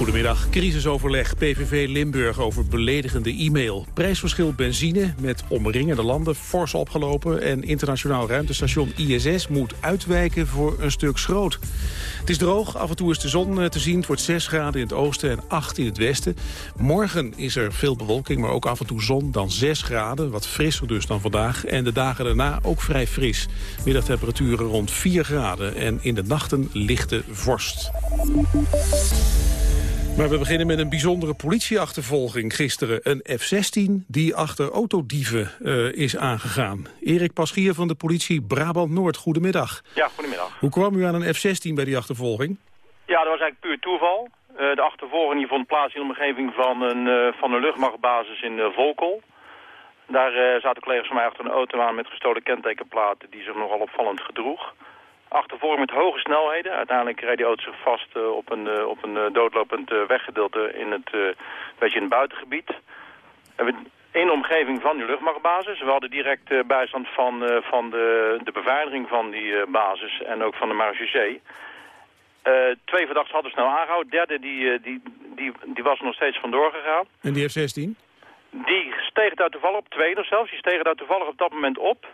Goedemiddag. Crisisoverleg PVV Limburg over beledigende e-mail. Prijsverschil benzine met omringende landen fors opgelopen... en internationaal ruimtestation ISS moet uitwijken voor een stuk schroot. Het is droog, af en toe is de zon eh, te zien. Het wordt 6 graden in het oosten en 8 in het westen. Morgen is er veel bewolking, maar ook af en toe zon, dan 6 graden. Wat frisser dus dan vandaag. En de dagen daarna ook vrij fris. Middagtemperaturen rond 4 graden en in de nachten lichte vorst. Maar we beginnen met een bijzondere politieachtervolging gisteren. Een F-16 die achter autodieven uh, is aangegaan. Erik Paschier van de politie Brabant-Noord, goedemiddag. Ja, goedemiddag. Hoe kwam u aan een F-16 bij die achtervolging? Ja, dat was eigenlijk puur toeval. Uh, de achtervolging die vond plaats in de omgeving van een, uh, van een luchtmachtbasis in Volkel. Daar zaten collega's van mij achter een auto aan met gestolen kentekenplaten die zich nogal opvallend gedroeg achtervolging met hoge snelheden. Uiteindelijk reed die auto zich vast uh, op een, uh, op een uh, doodlopend weggedeelte in het, beetje in het buitengebied. Hebben in de omgeving van die luchtmachtbasis. We hadden direct bijstand van, van de, de beveiliging van die basis en ook van de marechaussee. twee verdachten hadden snel aangehouden. derde die, die, die, die was er nog steeds vandoor gegaan. En die F-16? Die steeg daar toevallig op, tweede zelfs, die stegen daar toevallig op dat moment op...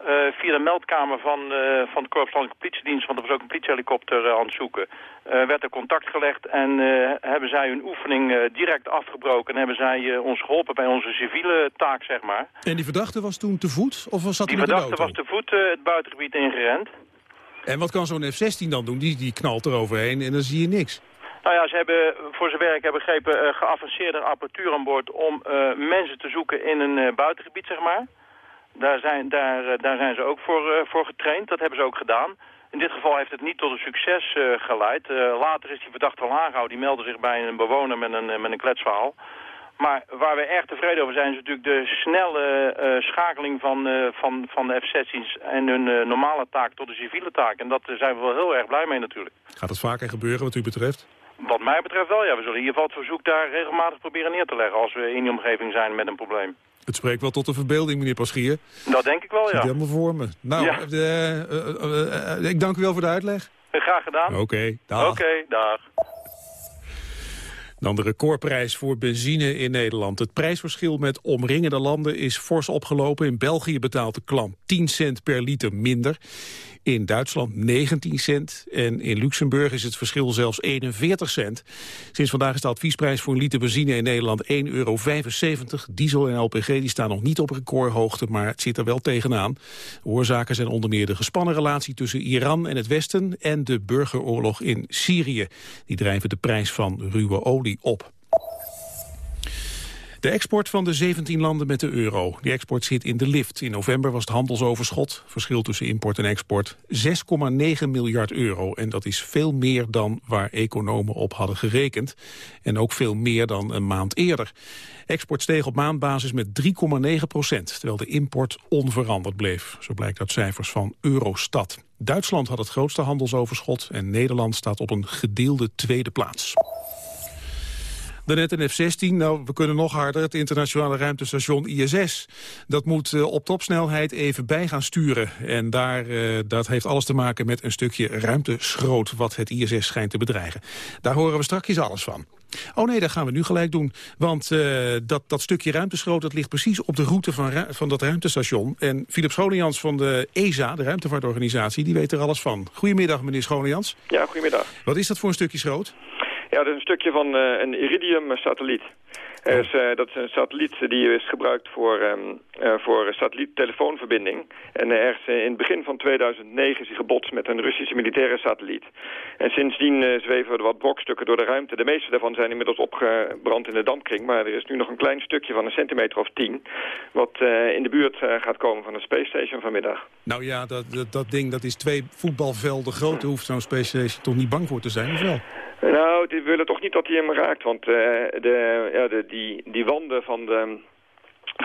Uh, via de meldkamer van, uh, van de Korps Landelijke Politiedienst, want er was ook een politiehelikopter uh, aan het zoeken, werd er contact gelegd en hebben zij hun oefening direct afgebroken en hebben zij ons geholpen bij onze civiele taak, zeg maar. En die verdachte was toen te voet of was dat Die verdachte was te voet het buitengebied ingerend. En wat kan zo'n F-16 dan doen? Die, die knalt er overheen en dan zie je niks. Nou ja, ze hebben voor zijn werk hebben begrepen geavanceerde apparatuur aan boord om mensen te zoeken in een buitengebied, zeg maar. Daar zijn, daar, eh, daar zijn ze ook voor, eh, voor getraind. Dat hebben ze ook gedaan. In dit geval heeft het niet tot een succes uh, geleid. Uh, later is die verdachte al aangehouden. Die meldde zich bij een bewoner met een, met een kletsverhaal. Maar waar we erg tevreden over zijn... is natuurlijk de snelle uh, schakeling van, van, van de F-16's... en hun normale taak tot de civiele taak. En daar zijn we wel heel erg blij mee natuurlijk. Gaat het vaker gebeuren wat u betreft? Wat mij betreft wel, ja. We zullen in ieder geval het verzoek daar regelmatig proberen neer te leggen... als we in die omgeving zijn met een probleem. Het spreekt wel tot de verbeelding, meneer Paschier. Dat denk ik wel, ja. Helemaal voor me. Nou, ja. uh, uh, uh, ik dank u wel voor de uitleg. Graag gedaan. Oké, okay, dag. Oké, okay, dag. Dan de recordprijs voor benzine in Nederland. Het prijsverschil met omringende landen is fors opgelopen. In België betaalt de klant 10 cent per liter minder. In Duitsland 19 cent en in Luxemburg is het verschil zelfs 41 cent. Sinds vandaag is de adviesprijs voor een liter benzine in Nederland 1,75 euro. Diesel en LPG die staan nog niet op recordhoogte, maar het zit er wel tegenaan. oorzaken zijn onder meer de gespannen relatie tussen Iran en het Westen... en de burgeroorlog in Syrië. Die drijven de prijs van ruwe olie op. De export van de 17 landen met de euro. Die export zit in de lift. In november was het handelsoverschot, verschil tussen import en export, 6,9 miljard euro. En dat is veel meer dan waar economen op hadden gerekend. En ook veel meer dan een maand eerder. Export steeg op maandbasis met 3,9 procent, terwijl de import onveranderd bleef. Zo blijkt uit cijfers van Eurostat. Duitsland had het grootste handelsoverschot en Nederland staat op een gedeelde tweede plaats. Daarnet een F-16, nou, we kunnen nog harder. Het internationale ruimtestation ISS. Dat moet uh, op topsnelheid even bij gaan sturen. En daar, uh, dat heeft alles te maken met een stukje ruimteschroot... wat het ISS schijnt te bedreigen. Daar horen we straks alles van. Oh nee, dat gaan we nu gelijk doen. Want uh, dat, dat stukje ruimteschroot dat ligt precies op de route van, van dat ruimtestation. En Philip Schonejans van de ESA, de ruimtevaartorganisatie, die weet er alles van. Goedemiddag, meneer Schonejans. Ja, goedemiddag. Wat is dat voor een stukje schroot? Ja, dat is een stukje van uh, een Iridium-satelliet. Uh, dat is een satelliet die is gebruikt voor, um, uh, voor satelliettelefoonverbinding. En ergens in het begin van 2009 is hij gebotst met een Russische militaire satelliet. En sindsdien zweven er wat brokstukken door de ruimte. De meeste daarvan zijn inmiddels opgebrand in de dampkring. Maar er is nu nog een klein stukje van een centimeter of tien... wat in de buurt gaat komen van de Space Station vanmiddag. Nou ja, dat, dat, dat ding dat is twee voetbalvelden groot. Daar hoeft zo'n Space Station toch niet bang voor te zijn, of wel? Nou, we willen toch niet dat hij hem raakt. Want uh, de, ja, de, die, die wanden van de,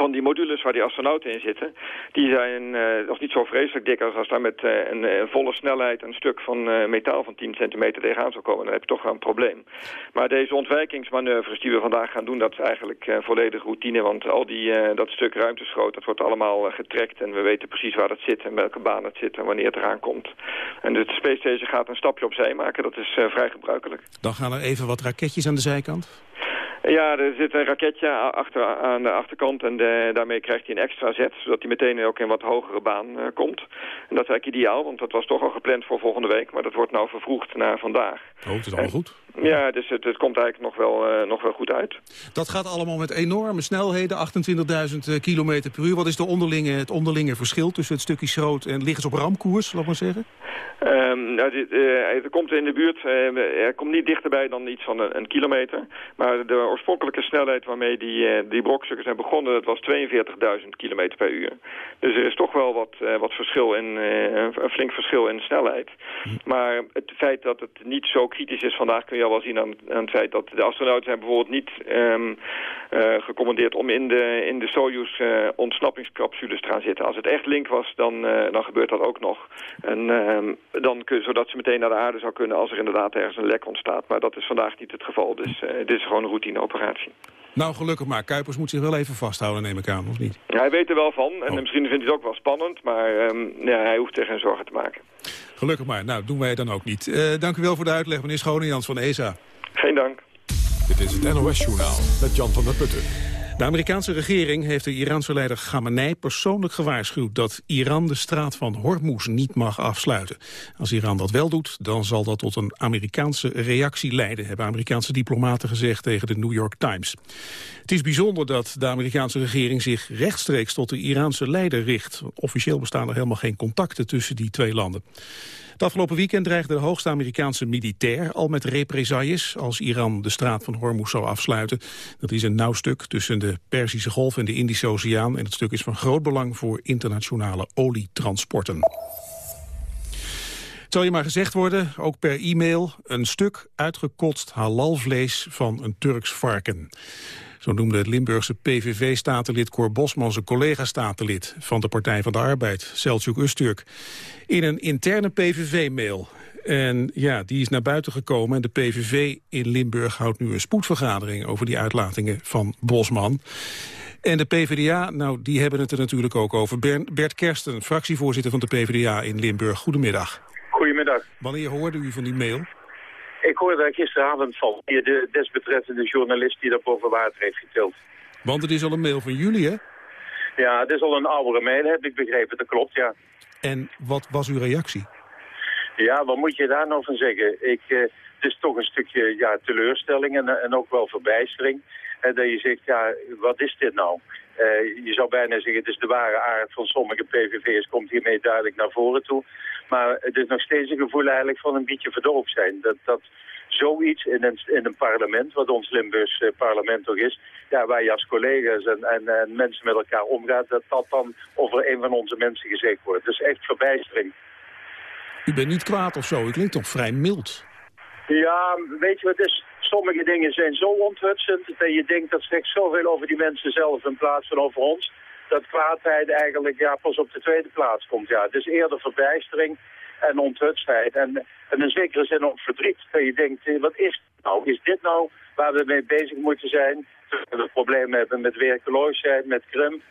van die modules waar die astronauten in zitten, die zijn uh, nog niet zo vreselijk dik als als daar met uh, een, een, volle snelheid een stuk van metaal van 10 centimeter tegenaan zou komen. Dan heb je toch wel een probleem. Maar deze ontwijkingsmanoeuvres die we vandaag gaan doen, dat is eigenlijk volledig routine. Want al die, dat stuk ruimteschroot, dat wordt allemaal getrekt en we weten precies waar dat zit en welke baan het zit en wanneer het eraan komt. En de Space Station gaat een stapje opzij maken, dat is vrij gebruikelijk. Dan gaan er even wat raketjes aan de zijkant? Ja, er zit een raketje achter, aan de achterkant en de, daarmee krijgt hij een extra zet, zodat hij meteen ook in een wat hogere baan uh, komt. En dat is eigenlijk ideaal, want dat was toch al gepland voor volgende week, maar dat wordt nou vervroegd naar vandaag. Oh, het is allemaal goed. Ja, dus het, het komt eigenlijk nog wel, uh, nog wel goed uit. Dat gaat allemaal met enorme snelheden, 28.000 km per uur. Wat is de onderlinge, het onderlinge verschil tussen het stukje schroot en liggen ze op ramkoers, laat maar zeggen? Um, nou, dit, uh, het komt in de buurt, uh, er komt niet dichterbij dan iets van een, een, kilometer. Maar de oorspronkelijke snelheid waarmee die, uh, die brokstukken zijn begonnen, dat was 42.000 kilometer per uur. Dus er is toch wel wat, wat verschil in, een flink verschil in snelheid. Maar het feit dat het niet zo kritisch is vandaag kun je al wel zien aan, aan het feit dat de astronauten zijn bijvoorbeeld niet um, gecommandeerd om in de, in de Soyuz ontsnappingscapsules te gaan zitten. Als het echt link was, dan, dan gebeurt dat ook nog. En ehm, dan kun, zodat ze meteen naar de aarde zou kunnen als er inderdaad ergens een lek ontstaat. Maar dat is vandaag niet het geval, dus uh, dit is gewoon een routineoperatie. Nou, gelukkig maar. Kuipers moet zich wel even vasthouden, neem ik aan, of niet? Ja, hij weet er wel van. En oh. misschien vindt hij het ook wel spannend, maar um, ja, hij hoeft er geen zorgen te maken. Gelukkig maar. Nou, doen wij dan ook niet. Uh, dank u wel voor de uitleg, meneer Schonejans van ESA. Geen dank. Dit is het NOS-journaal met Jan van der Putten. De Amerikaanse regering heeft de Iraanse leider Khamenei persoonlijk gewaarschuwd dat Iran de straat van Hormuz niet mag afsluiten. Als Iran dat wel doet, dan zal dat tot een Amerikaanse reactie leiden, hebben Amerikaanse diplomaten gezegd tegen de New York Times. Het is bijzonder dat de Amerikaanse regering zich rechtstreeks tot de Iraanse leider richt. Officieel bestaan er helemaal geen contacten tussen die twee landen. Het afgelopen weekend dreigde de hoogste Amerikaanse militair al met represailles als Iran de straat van Hormuz zou afsluiten. Dat is een nauw stuk tussen de Perzische Golf en de Indische Oceaan en het stuk is van groot belang voor internationale olietransporten. Het zal je maar gezegd worden, ook per e-mail, een stuk uitgekotst halalvlees van een Turks varken. Zo noemde het Limburgse PVV-statenlid Cor Bosman zijn collega-statenlid van de Partij van de Arbeid, Selçuk Usturk, in een interne PVV-mail. En ja, die is naar buiten gekomen en de PVV in Limburg houdt nu een spoedvergadering over die uitlatingen van Bosman. En de PvdA, nou, die hebben het er natuurlijk ook over. Bert Kersten, fractievoorzitter van de PvdA in Limburg. Goedemiddag. Goedemiddag. Wanneer hoorde u van die mail? Ik hoorde daar gisteravond van. De desbetreffende journalist die dat boven water heeft getild. Want het is al een mail van jullie, hè? Ja, het is al een oudere mail, heb ik begrepen. Dat klopt, ja. En wat was uw reactie? Ja, wat moet je daar nou van zeggen? Ik, uh, het is toch een stukje ja, teleurstelling en, en ook wel verbijstering. En dat je zegt, ja, wat is dit nou? Uh, je zou bijna zeggen, het is de ware aard van sommige PVV'ers komt hiermee duidelijk naar voren toe. Maar het is nog steeds een gevoel eigenlijk van een beetje verdoofd zijn. Dat, dat zoiets in een, in een parlement, wat ons Limburgs uh, parlement toch is, ja, waar je als collega's en, en, en, mensen met elkaar omgaat, dat dat dan over een van onze mensen gezegd wordt. Dus echt verbijstering. U bent niet kwaad of zo, u klinkt toch vrij mild? Ja, weet je wat is? Sommige dingen zijn zo onthutsend dat je denkt dat zegt zoveel over die mensen zelf in plaats van over ons dat kwaadheid eigenlijk ja, pas op de tweede plaats komt. Ja. Dus eerder verbijstering en onthutstheid. En, en in zekere zin ook verdriet. Dat je denkt, eh, wat is dit nou? Is dit nou waar we mee bezig moeten zijn? We problemen hebben met werkeloosheid, met krimp.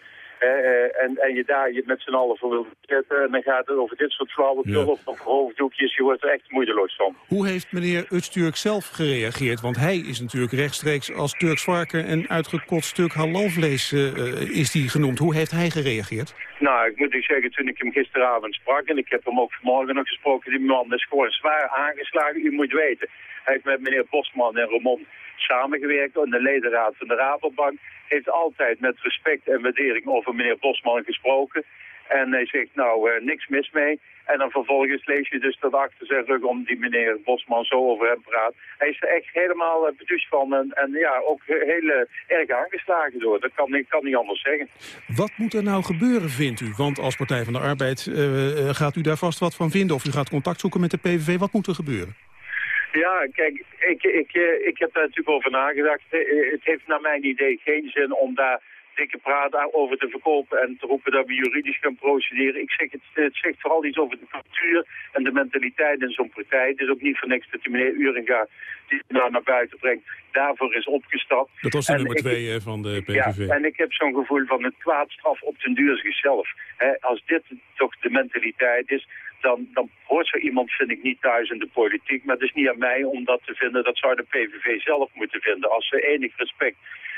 Uh, en, en je daar je met z'n allen voor wil zetten. En dan gaat het over dit soort flauwekul ja. of hoofddoekjes. Je wordt er echt moedeloos van. Hoe heeft meneer Utsturk zelf gereageerd? Want hij is natuurlijk rechtstreeks als Turks varken en uitgekotst stuk halalvlees uh, is die genoemd. Hoe heeft hij gereageerd? Nou, ik moet u zeggen, toen ik hem gisteravond sprak... en ik heb hem ook vanmorgen nog gesproken... die man is gewoon zwaar aangeslagen. U moet weten, hij heeft met meneer Bosman en Ramon samengewerkt... in de ledenraad van de Rabobank heeft altijd met respect en waardering over meneer Bosman gesproken. En hij zegt, nou, uh, niks mis mee. En dan vervolgens lees je dus dat achter zijn rug om die meneer Bosman zo over hem praat. Hij is er echt helemaal uh, van en, en ja, ook heel uh, erg aangeslagen door. Dat kan, kan niet anders zeggen. Wat moet er nou gebeuren, vindt u? Want als Partij van de Arbeid gaat u daar vast wat van vinden... of u gaat contact zoeken met de PVV. Wat moet er gebeuren? Ja, kijk, ik, ik, ik heb daar natuurlijk over nagedacht. Het heeft naar mijn idee geen zin om daar dikke praat over te verkopen en te roepen dat we juridisch gaan procederen. Ik zeg, het, het zegt vooral iets over de cultuur en de mentaliteit in zo'n partij. Het is ook niet voor niks dat die meneer Uringa die nou naar buiten brengt, daarvoor is opgestapt. Dat was de nummer twee van de PVV. Ja, en ik heb zo'n gevoel van het kwaadstraf op den duur zichzelf. als dit toch de mentaliteit is, dan, dan hoort zo iemand, vind ik, niet thuis in de politiek. Maar het is niet aan mij om dat te vinden. Dat zou de PVV zelf moeten vinden. Als ze enig respect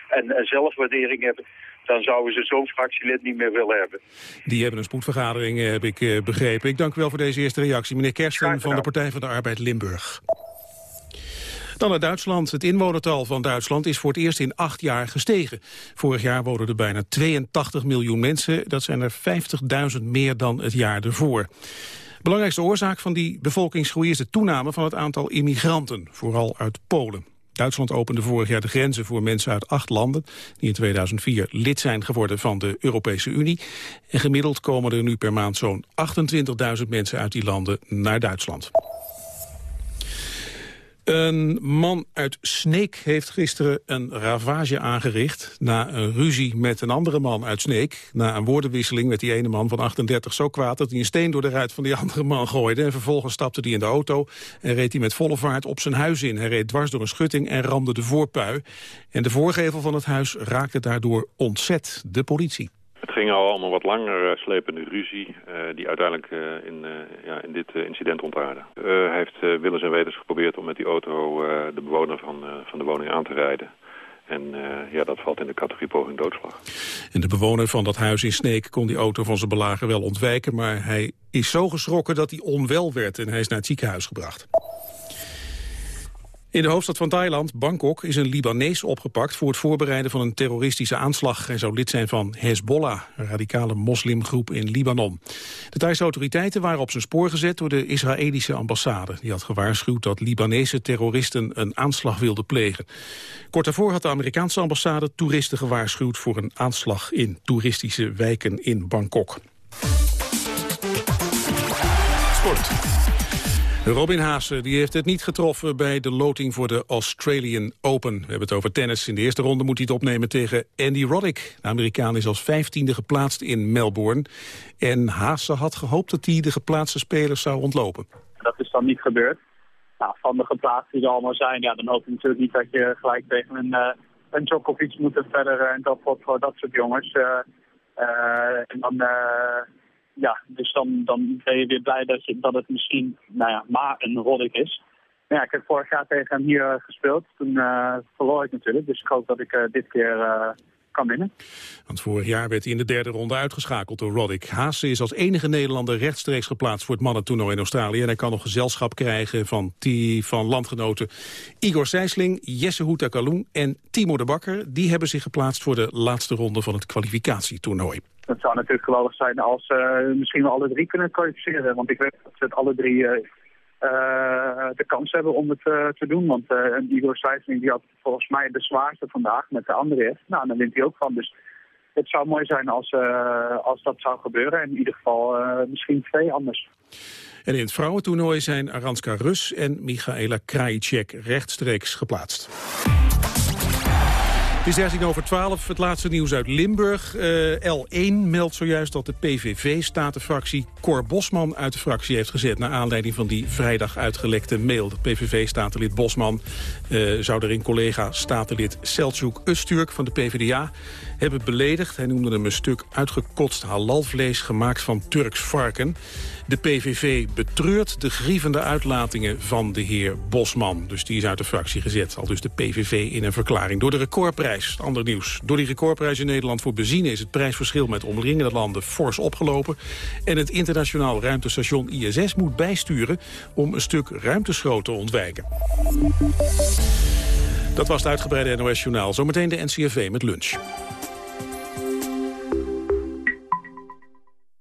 en, en zelfwaardering hebben dan zouden ze zo'n fractielid niet meer willen hebben. Die hebben een spoedvergadering, eh, heb ik eh, begrepen. Ik dank u wel voor deze eerste reactie. Meneer Kersten van de Partij van de Arbeid Limburg. Dan naar Duitsland. Het inwonertal van Duitsland is voor het eerst in acht jaar gestegen. Vorig jaar woonden er bijna 82 miljoen mensen. Dat zijn er 50.000 meer dan het jaar ervoor. Belangrijkste oorzaak van die bevolkingsgroei is de toename van het aantal immigranten, vooral uit Polen. Duitsland opende vorig jaar de grenzen voor mensen uit acht landen... die in 2004 lid zijn geworden van de Europese Unie. En gemiddeld komen er nu per maand zo'n 28.000 mensen uit die landen naar Duitsland. Een man uit Sneek heeft gisteren een ravage aangericht... na een ruzie met een andere man uit Sneek. Na een woordenwisseling met die ene man van 38 zo kwaad... dat hij een steen door de ruit van die andere man gooide. En vervolgens stapte hij in de auto en reed hij met volle vaart op zijn huis in. Hij reed dwars door een schutting en ramde de voorpui. En de voorgevel van het huis raakte daardoor ontzet. De politie. Het ging al allemaal wat langer uh, slepende ruzie uh, die uiteindelijk uh, in, ja, in dit incident ontaarde. hij heeft willens en wetens geprobeerd om met die auto de bewoner van, van de woning aan te rijden. En ja, dat valt in de categorie poging doodslag. En de bewoner van dat huis in Sneek kon die auto van zijn belager wel ontwijken... maar hij is zo geschrokken dat hij onwel werd en hij is naar het ziekenhuis gebracht. In de hoofdstad van Thailand, Bangkok, is een Libanees opgepakt... voor het voorbereiden van een terroristische aanslag. Hij zou lid zijn van Hezbollah, een radicale moslimgroep in Libanon. De Thaise autoriteiten waren op zijn spoor gezet door de Israëlische ambassade. Die had gewaarschuwd dat Libanese terroristen een aanslag wilden plegen. Kort daarvoor had de Amerikaanse ambassade toeristen gewaarschuwd... voor een aanslag in toeristische wijken in Bangkok. Sport. Robin Haase die heeft het niet getroffen bij de loting voor de Australian Open. We hebben het over tennis. In de eerste ronde moet hij het opnemen tegen Andy Roddick. De Amerikaan is als vijftiende geplaatst in Melbourne. En Haase had gehoopt dat hij de geplaatste spelers zou ontlopen. Dat is dan niet gebeurd. Nou, van de geplaatsten die er allemaal zijn, ja, dan hoop je natuurlijk niet dat je gelijk tegen een, uh, een Djokovic moet verder uh, en dat voor dat soort jongens. Uh, en dan ja, dus dan, dan ben je weer blij dat, je, dat het misschien nou ja, maar een Roddick is. ja, ik heb vorig jaar tegen hem hier eh, gespeeld. Toen uh, verloor ik natuurlijk. Dus ik hoop dat ik uh, dit keer kan winnen. Want vorig jaar werd hij in de derde ronde uitgeschakeld door Roddick. Haase is als enige Nederlander rechtstreeks geplaatst voor het mannentoernooi in Australië. En hij kan nog gezelschap krijgen van, die, van landgenoten Igor Sijsling, Jesse Houta Kaloen en Timo de Bakker. Die hebben zich geplaatst voor de laatste ronde van het kwalificatietoernooi. Het zou natuurlijk geweldig zijn als uh, misschien we alle drie kunnen kwalificeren. Want ik weet dat ze het alle drie uh, de kans hebben om het te doen. Want Igor Sijsling die had volgens mij de zwaarste vandaag met de andere. Nou, dan wint hij ook van. Dus het zou mooi zijn als, als dat zou gebeuren. In ieder geval misschien twee anders. En in het vrouwentoernooi zijn Aranska Rus en Michaela Krajicek rechtstreeks geplaatst. Het is 13 over 12, het laatste nieuws uit Limburg. Uh, L1 meldt zojuist dat de PVV-statenfractie Cor Bosman uit de fractie heeft gezet... naar aanleiding van die vrijdag uitgelekte mail. De PVV-statenlid Bosman uh, zou erin collega statenlid Selçuk Usturk van de PvdA hebben beledigd. Hij noemde hem een stuk uitgekotst halalvlees gemaakt van Turks varken. De PVV betreurt de grievende uitlatingen van de heer Bosman. Dus die is uit de fractie gezet. Al dus de PVV in een verklaring. Door de recordprijs, ander nieuws. Door die recordprijs in Nederland voor benzine... is het prijsverschil met omringende landen fors opgelopen. En het internationaal ruimtestation ISS moet bijsturen... om een stuk ruimteschroot te ontwijken. Dat was het uitgebreide NOS-journaal. Zometeen de NCRV met lunch.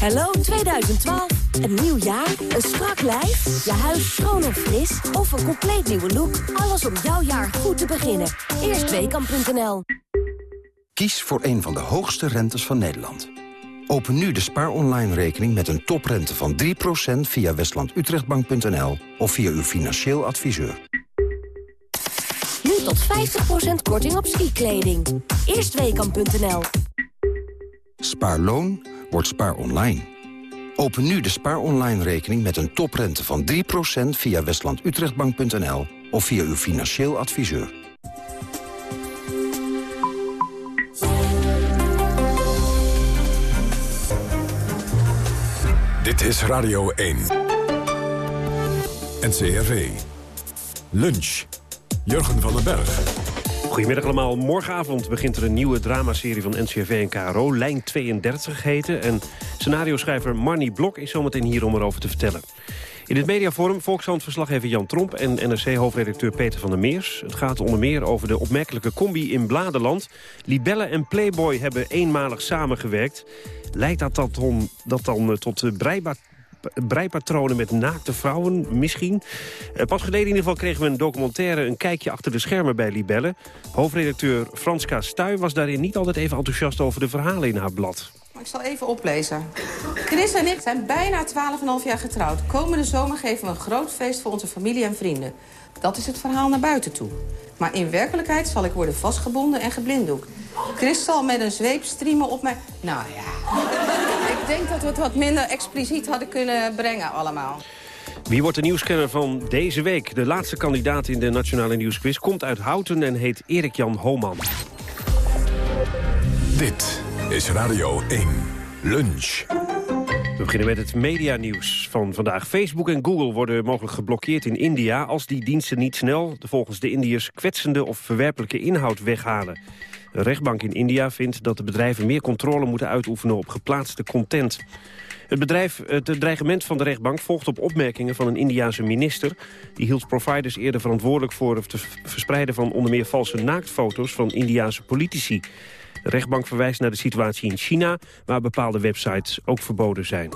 Hallo 2012. Een nieuw jaar, een strak lijf, je huis schoon of fris... of een compleet nieuwe look. Alles om jouw jaar goed te beginnen. Eerstweekam.nl Kies voor een van de hoogste rentes van Nederland. Open nu de Spaar Online rekening met een toprente van 3% via westlandutrechtbank.nl of via uw financieel adviseur. Nu tot 50% korting op skikleding. Eerstweekam.nl Spaarloon Spaar Online. Open nu de Spaar Online rekening met een toprente van 3% via westlandutrechtbank.nl of via uw financieel adviseur. Dit is Radio 1. NCRV. Lunch. Jurgen van den Berg. Goedemiddag allemaal. Morgenavond begint er een nieuwe dramaserie van NCRV en KRO. Lijn 32 geheten. En scenario-schrijver Marnie Blok is zometeen hier om erover te vertellen. In het mediaforum Volkskrant-verslaggever Jan Tromp en NRC-hoofdredacteur Peter van der Meers. Het gaat onder meer over de opmerkelijke combi in Bladerland. Libelle en Playboy hebben eenmalig samengewerkt. Leidt dat, dat, om, dat dan eh, tot breipatronen met naakte vrouwen misschien. Uh, pas geleden in ieder geval kregen we een documentaire... een kijkje achter de schermen bij Libelle. Hoofdredacteur Franska Stuy was daarin niet altijd even enthousiast... over de verhalen in haar blad. Ik zal even oplezen. Chris en ik zijn bijna 12,5 jaar getrouwd. Komende zomer geven we een groot feest voor onze familie en vrienden. Dat is het verhaal naar buiten toe. Maar in werkelijkheid zal ik worden vastgebonden en geblinddoekt. Chris zal met een zweep streamen op mij... Nou ja, ik denk dat we het wat minder expliciet hadden kunnen brengen allemaal. Wie wordt de nieuwskenner van deze week? De laatste kandidaat in de Nationale Nieuwsquiz komt uit Houten en heet Erik-Jan Homan. Dit is Radio 1 Lunch. We beginnen met het medianieuws van vandaag. Facebook en Google worden mogelijk geblokkeerd in India... als die diensten niet snel, volgens de Indiërs, kwetsende of verwerpelijke inhoud weghalen. De rechtbank in India vindt dat de bedrijven meer controle moeten uitoefenen op geplaatste content. Het, bedrijf, het dreigement van de rechtbank volgt op opmerkingen van een Indiaanse minister. Die hield providers eerder verantwoordelijk voor het verspreiden van onder meer valse naaktfoto's van Indiaanse politici. De rechtbank verwijst naar de situatie in China, waar bepaalde websites ook verboden zijn.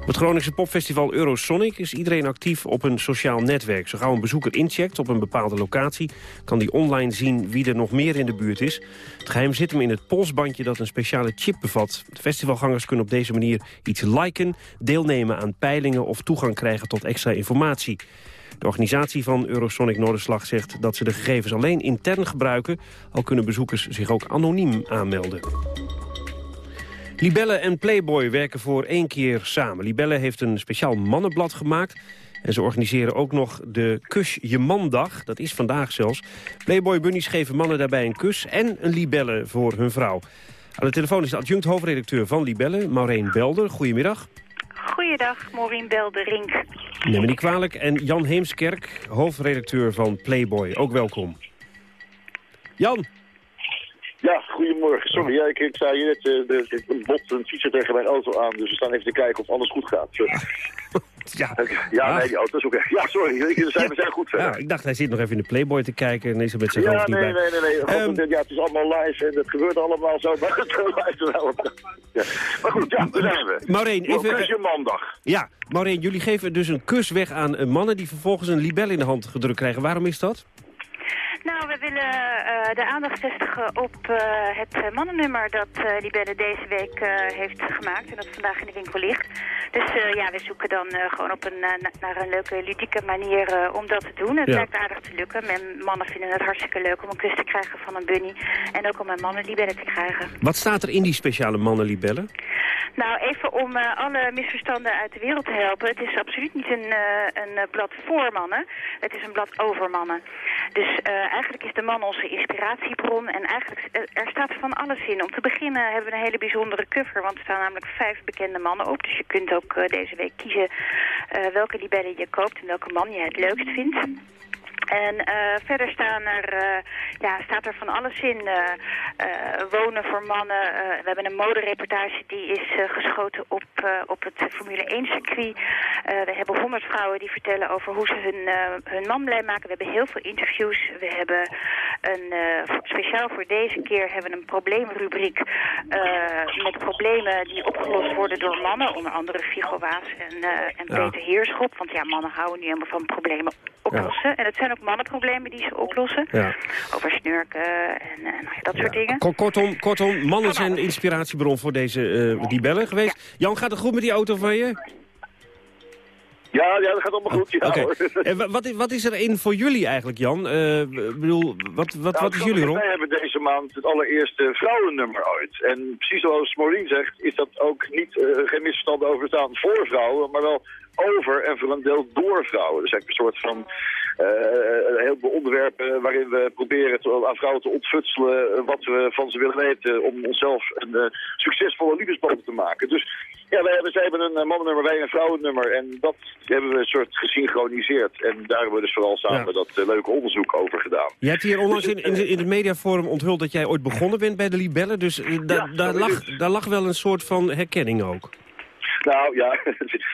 Op het Groningse popfestival Eurosonic is iedereen actief op een sociaal netwerk. Zo gauw een bezoeker incheckt op een bepaalde locatie... kan die online zien wie er nog meer in de buurt is. Het geheim zit hem in het polsbandje dat een speciale chip bevat. Festivalgangers kunnen op deze manier iets liken... deelnemen aan peilingen of toegang krijgen tot extra informatie. De organisatie van Eurosonic Noorderslag zegt dat ze de gegevens alleen intern gebruiken... al kunnen bezoekers zich ook anoniem aanmelden. Libelle en Playboy werken voor één keer samen. Libelle heeft een speciaal mannenblad gemaakt... En ze organiseren ook nog de Kus Je Man-dag. Dat is vandaag zelfs. Playboy Bunnies geven mannen daarbij een kus en een libelle voor hun vrouw. Aan de telefoon is de adjunct hoofdredacteur van Libelle, Maureen Belder. Goedemiddag. Goeiedag, Maureen Belderink. Neem me niet kwalijk. En Jan Heemskerk, hoofdredacteur van Playboy. Ook welkom. Jan. Ja, goedemorgen. Sorry, ja, ik, ik zei je net, uh, ik bot een fietser tegen mijn auto aan, dus we staan even te kijken of alles goed gaat. Ja, ja nee, die auto is ook echt. Ja, sorry, we zijn, we zijn goed verder. Ja, ik dacht, hij zit nog even in de Playboy te kijken en is er met zijn ja, hoofd nee, bij. nee, nee, nee. Um, ja, het is allemaal live en het gebeurt allemaal zo, maar het live wel. Ja. Maar goed, ja, daar zijn we. Maureen, even... Mandag. Ja, Maureen, jullie geven dus een kus weg aan mannen die vervolgens een libel in de hand gedrukt krijgen. Waarom is dat? Nou, we willen uh, de aandacht vestigen op uh, het mannennummer dat uh, Libelle deze week heeft gemaakt en dat vandaag in de winkel ligt. Dus ja, we zoeken dan gewoon op een, naar een leuke, ludieke manier om dat te doen. Het ja. lijkt aardig te lukken. Men, mannen vinden het hartstikke leuk om een kus te krijgen van een bunny en ook om een mannenlibelle te krijgen. Wat staat er in die speciale mannenlibelle? Nou, even om uh, alle misverstanden uit de wereld te helpen. Het is absoluut niet een, uh, een blad voor mannen. Het is een blad over mannen. Dus uh, eigenlijk is de man onze inspiratiebron. En eigenlijk, er staat van alles in. Om te beginnen hebben we een hele bijzondere cover. Want er staan namelijk vijf bekende mannen op. Dus je kunt ook deze week kiezen welke libellen je koopt en welke man je het leukst vindt. En verder staan er, ja, staat er van alles in. wonen voor mannen. we hebben een modereportage die is geschoten op, op het Formule 1 circuit. we hebben honderd vrouwen die vertellen over hoe ze hun, hun man blij maken. We hebben heel veel interviews. We hebben een, speciaal voor deze keer hebben we een probleemrubriek met problemen die opgelost worden door mannen. Onder andere Figo Waas en, en Peter Heerschop. Want ja, mannen houden nu helemaal van problemen oplossen. En het zijn ook mannenproblemen die ze oplossen. Ja. Over snurken en, en nou dat soort dingen. Kortom, kortom, mannen zijn inspiratiebron voor deze uh, die bellen geweest. Jan, gaat het goed met die auto van je? Ja, ja, dat gaat allemaal goed. Ja, okay. En wat, is, wat is er in voor jullie eigenlijk, Jan? Uh, bedoel, wat, wat, nou, wat is jullie rol? Wij hebben deze maand het allereerste vrouwennummer ooit. En precies zoals Maureen zegt, is dat ook niet, uh, geen misverstand over staan voor vrouwen, maar wel over en voor een deel door vrouwen. Dus eigenlijk een soort van uh, een heleboel onderwerpen waarin we proberen te, aan vrouwen te ontfutselen wat we van ze willen weten om onszelf een succesvolle liefdesband te maken. Dus ja, wij hebben, zij hebben een mannennummer, wij een vrouwennummer en dat hebben we een soort gesynchroniseerd. En daar hebben we dus vooral samen ja. dat uh, leuke onderzoek over gedaan. Je hebt hier onlangs in, in, in het mediaforum onthuld dat jij ooit begonnen bent bij de Libellen, dus da, ja, daar, lag, daar lag wel een soort van herkenning ook. Nou ja,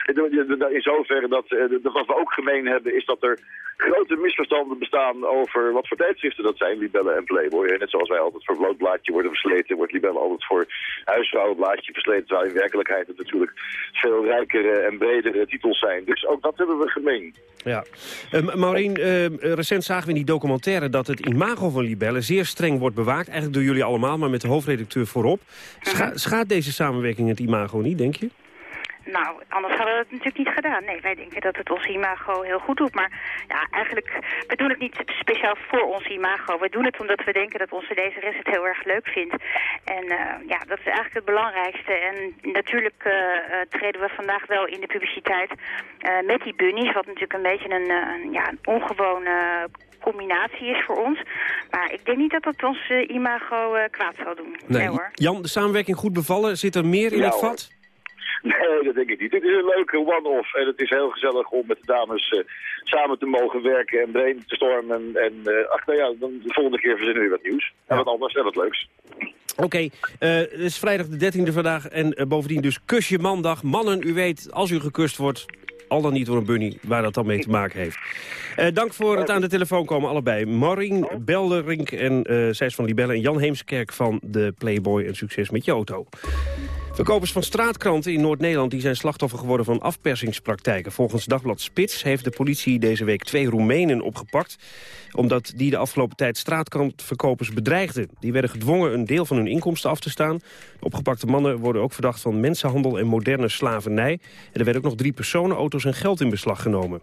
in zoverre dat, dat wat we ook gemeen hebben is dat er grote misverstanden bestaan over wat voor tijdschriften dat zijn, Libelle en Playboy. En net zoals wij altijd voor Blootblaadje worden versleten, wordt Libelle altijd voor Huisvrouwenblaadje versleten, terwijl in werkelijkheid het natuurlijk veel rijkere en bredere titels zijn. Dus ook dat hebben we gemeen. Ja. Uh, Maureen, uh, recent zagen we in die documentaire dat het imago van Libelle zeer streng wordt bewaakt. Eigenlijk door jullie allemaal, maar met de hoofdredacteur voorop. Scha schaadt deze samenwerking het imago niet, denk je? Nou, anders hadden we het natuurlijk niet gedaan. Nee, wij denken dat het ons imago heel goed doet. Maar ja, eigenlijk, we doen het niet speciaal voor ons imago. We doen het omdat we denken dat onze lezeres het heel erg leuk vindt. En uh, ja, dat is eigenlijk het belangrijkste. En natuurlijk uh, uh, treden we vandaag wel in de publiciteit met die bunnies. Wat natuurlijk een beetje een, een ja, een ongewone combinatie is voor ons. Maar ik denk niet dat het ons imago kwaad zal doen. Nee, hoor. Jan, de samenwerking goed bevallen. Zit er meer in ja, het vat? Nee, dat denk ik niet. Het is een leuke one-off en het is heel gezellig om met de dames uh, samen te mogen werken en brain te stormen. En uh, ach, nou ja, dan de volgende keer verzinnen we weer wat nieuws. En wat anders en wat leuks. Oké, okay, uh, het is vrijdag de 13e vandaag en bovendien dus kusje mandag. Mannen, u weet, als u gekust wordt, al dan niet door een bunny, waar dat dan mee te maken heeft. Uh, dank voor het aan de telefoon komen, allebei. Maureen Belderink en uh, zij is van Libelle en Jan Heemskerk van de Playboy. En succes met je auto. Verkopers van straatkranten in Noord-Nederland die zijn slachtoffer geworden van afpersingspraktijken. Volgens Dagblad Spits heeft de politie deze week twee Roemenen opgepakt. Omdat die de afgelopen tijd straatkrantverkopers bedreigden. Die werden gedwongen een deel van hun inkomsten af te staan. De opgepakte mannen worden ook verdacht van mensenhandel en moderne slavernij. En er werden ook nog drie personenauto's en geld in beslag genomen.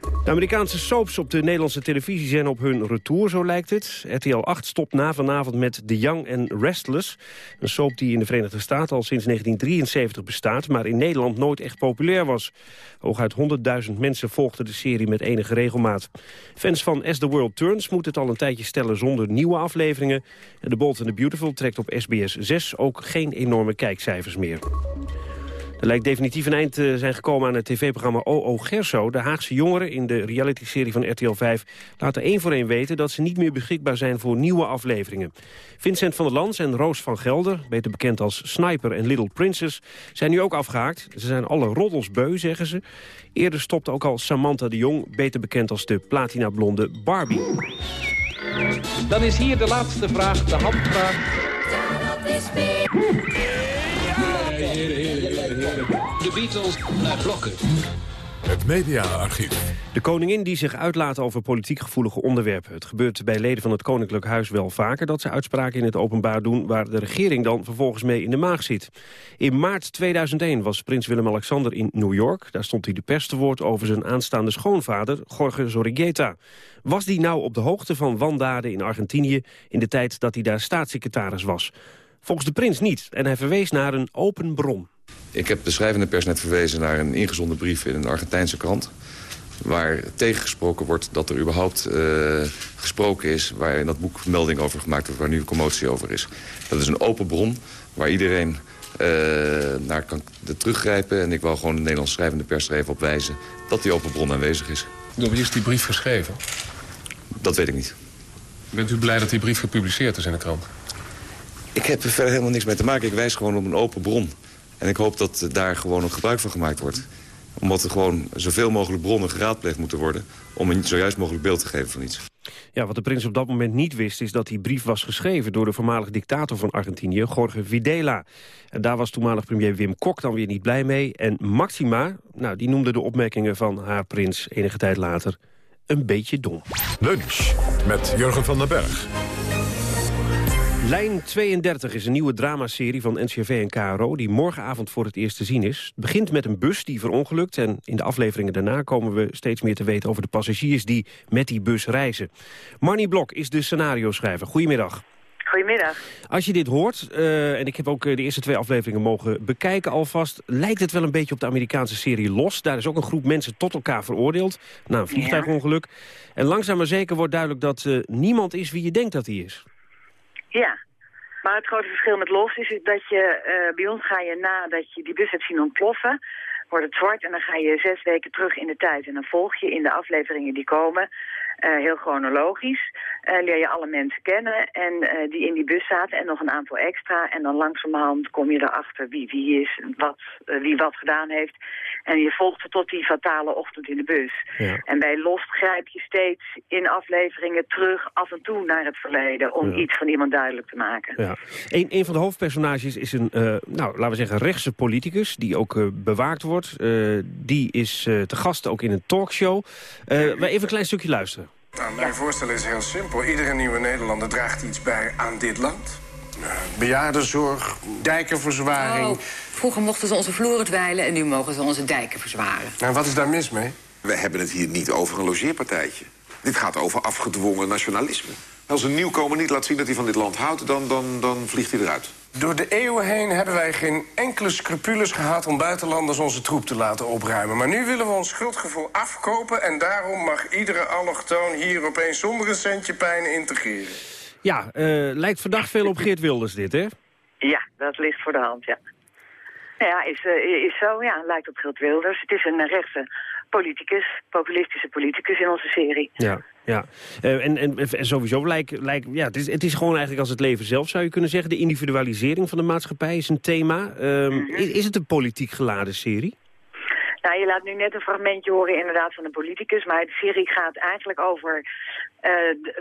De Amerikaanse soaps op de Nederlandse televisie zijn op hun retour, zo lijkt het. RTL 8 stopt na vanavond met The Young and Restless. Een soap die in de Verenigde Staten al sinds 1973 bestaat... maar in Nederland nooit echt populair was. Hooguit 100.000 mensen volgden de serie met enige regelmaat. Fans van As the World Turns moeten het al een tijdje stellen zonder nieuwe afleveringen. En The Bold and the Beautiful trekt op SBS 6 ook geen enorme kijkcijfers meer. Er lijkt definitief een eind te zijn gekomen aan het tv-programma OO Gerso. De Haagse jongeren in de reality-serie van RTL 5 laten één voor één weten... dat ze niet meer beschikbaar zijn voor nieuwe afleveringen. Vincent van der Lans en Roos van Gelder, beter bekend als Sniper en Little Princess... zijn nu ook afgehaakt. Ze zijn alle roddels beu, zeggen ze. Eerder stopte ook al Samantha de Jong, beter bekend als de platina-blonde Barbie. Dan is hier de laatste vraag, de handvraag. De Beatles naar blokken. Het mediaarchief. De koningin die zich uitlaat over politiek gevoelige onderwerpen. Het gebeurt bij leden van het Koninklijk Huis wel vaker... dat ze uitspraken in het openbaar doen... waar de regering dan vervolgens mee in de maag zit. In maart 2001 was prins Willem-Alexander in New York. Daar stond hij de pers te woord over zijn aanstaande schoonvader... Jorge Zorrigueta. Was die nou op de hoogte van wandaden in Argentinië... in de tijd dat hij daar staatssecretaris was? Volgens de prins niet. En hij verwees naar een open bron. Ik heb de schrijvende pers net verwezen naar een ingezonden brief in een Argentijnse krant waar tegengesproken wordt dat er überhaupt uh, gesproken is... waar in dat boek melding over gemaakt wordt, waar nu commotie over is. Dat is een open bron waar iedereen uh, naar kan teruggrijpen. En ik wil gewoon de Nederlandse schrijvende pers er even op wijzen... dat die open bron aanwezig is. Door wie is die brief geschreven? Dat weet ik niet. Bent u blij dat die brief gepubliceerd is in de krant? Ik heb er verder helemaal niks mee te maken. Ik wijs gewoon op een open bron. En ik hoop dat daar gewoon ook gebruik van gemaakt wordt. Omdat er gewoon zoveel mogelijk bronnen geraadpleegd moeten worden... om een zojuist mogelijk beeld te geven van iets. Ja, wat de prins op dat moment niet wist... is dat die brief was geschreven door de voormalige dictator van Argentinië... Jorge Videla. En daar was toenmalig premier Wim Kok dan weer niet blij mee. En Maxima, nou, die noemde de opmerkingen van haar prins enige tijd later... een beetje dom. Lunch met Jurgen van den Berg. Lijn 32 is een nieuwe dramaserie van NCRV en KRO... die morgenavond voor het eerst te zien is. Het begint met een bus die verongelukt... en in de afleveringen daarna komen we steeds meer te weten... over de passagiers die met die bus reizen. Marnie Blok is de scenario-schrijver. Goedemiddag. Goedemiddag. Als je dit hoort, uh, en ik heb ook de eerste twee afleveringen mogen bekijken alvast... lijkt het wel een beetje op de Amerikaanse serie Los. Daar is ook een groep mensen tot elkaar veroordeeld na een vliegtuigongeluk. En langzaam maar zeker wordt duidelijk dat uh, niemand is wie je denkt dat hij is. Ja, maar het grote verschil met los is dat je, uh, bij ons ga je nadat je die bus hebt zien ontploffen, wordt het zwart en dan ga je zes weken terug in de tijd. En dan volg je in de afleveringen die komen uh, heel chronologisch. Uh, leer je alle mensen kennen en uh, die in die bus zaten en nog een aantal extra. En dan langzamerhand kom je erachter wie wie is, wat, wie wat gedaan heeft. En je volgt het tot die fatale ochtend in de bus. Ja. En bij Lost grijp je steeds in afleveringen terug af en toe naar het verleden... om ja. iets van iemand duidelijk te maken. Ja. Een, een van de hoofdpersonages is een, nou, laten we zeggen, rechtse politicus... die ook bewaakt wordt. die is te gast ook in een talkshow. even een klein stukje luisteren. Nou, mijn voorstel is heel simpel. Iedere nieuwe Nederlander draagt iets bij aan dit land. Bejaardenzorg, dijkenverzwaring. Oh, vroeger mochten ze onze vloeren dweilen en nu mogen ze onze dijken verzwaren. En wat is daar mis mee? We hebben het hier niet over een logeerpartijtje. Dit gaat over afgedwongen nationalisme. Als een nieuwkomer niet laat zien dat hij van dit land houdt, dan, dan, dan vliegt hij eruit. Door de eeuwen heen hebben wij geen enkele scrupules gehad... om buitenlanders onze troep te laten opruimen. Maar nu willen we ons schuldgevoel afkopen... en daarom mag iedere allochtoon hier opeens zonder een centje pijn integreren. Ja, uh, lijkt vandaag veel op Geert Wilders dit, hè? Ja, dat ligt voor de hand, ja. Ja, is, uh, is zo, ja, lijkt op Geert Wilders. Het is een rechtse politicus, populistische politicus in onze serie. Ja, ja. Uh, en, en, en, sowieso lijkt, lijkt ja, het is, het is gewoon eigenlijk als het leven zelf, zou je kunnen zeggen. De individualisering van de maatschappij is een thema. Um, mm -hmm. is, is het een politiek geladen serie? Nou, je laat nu net een fragmentje horen inderdaad van een politicus. Maar de serie gaat eigenlijk over... Uh,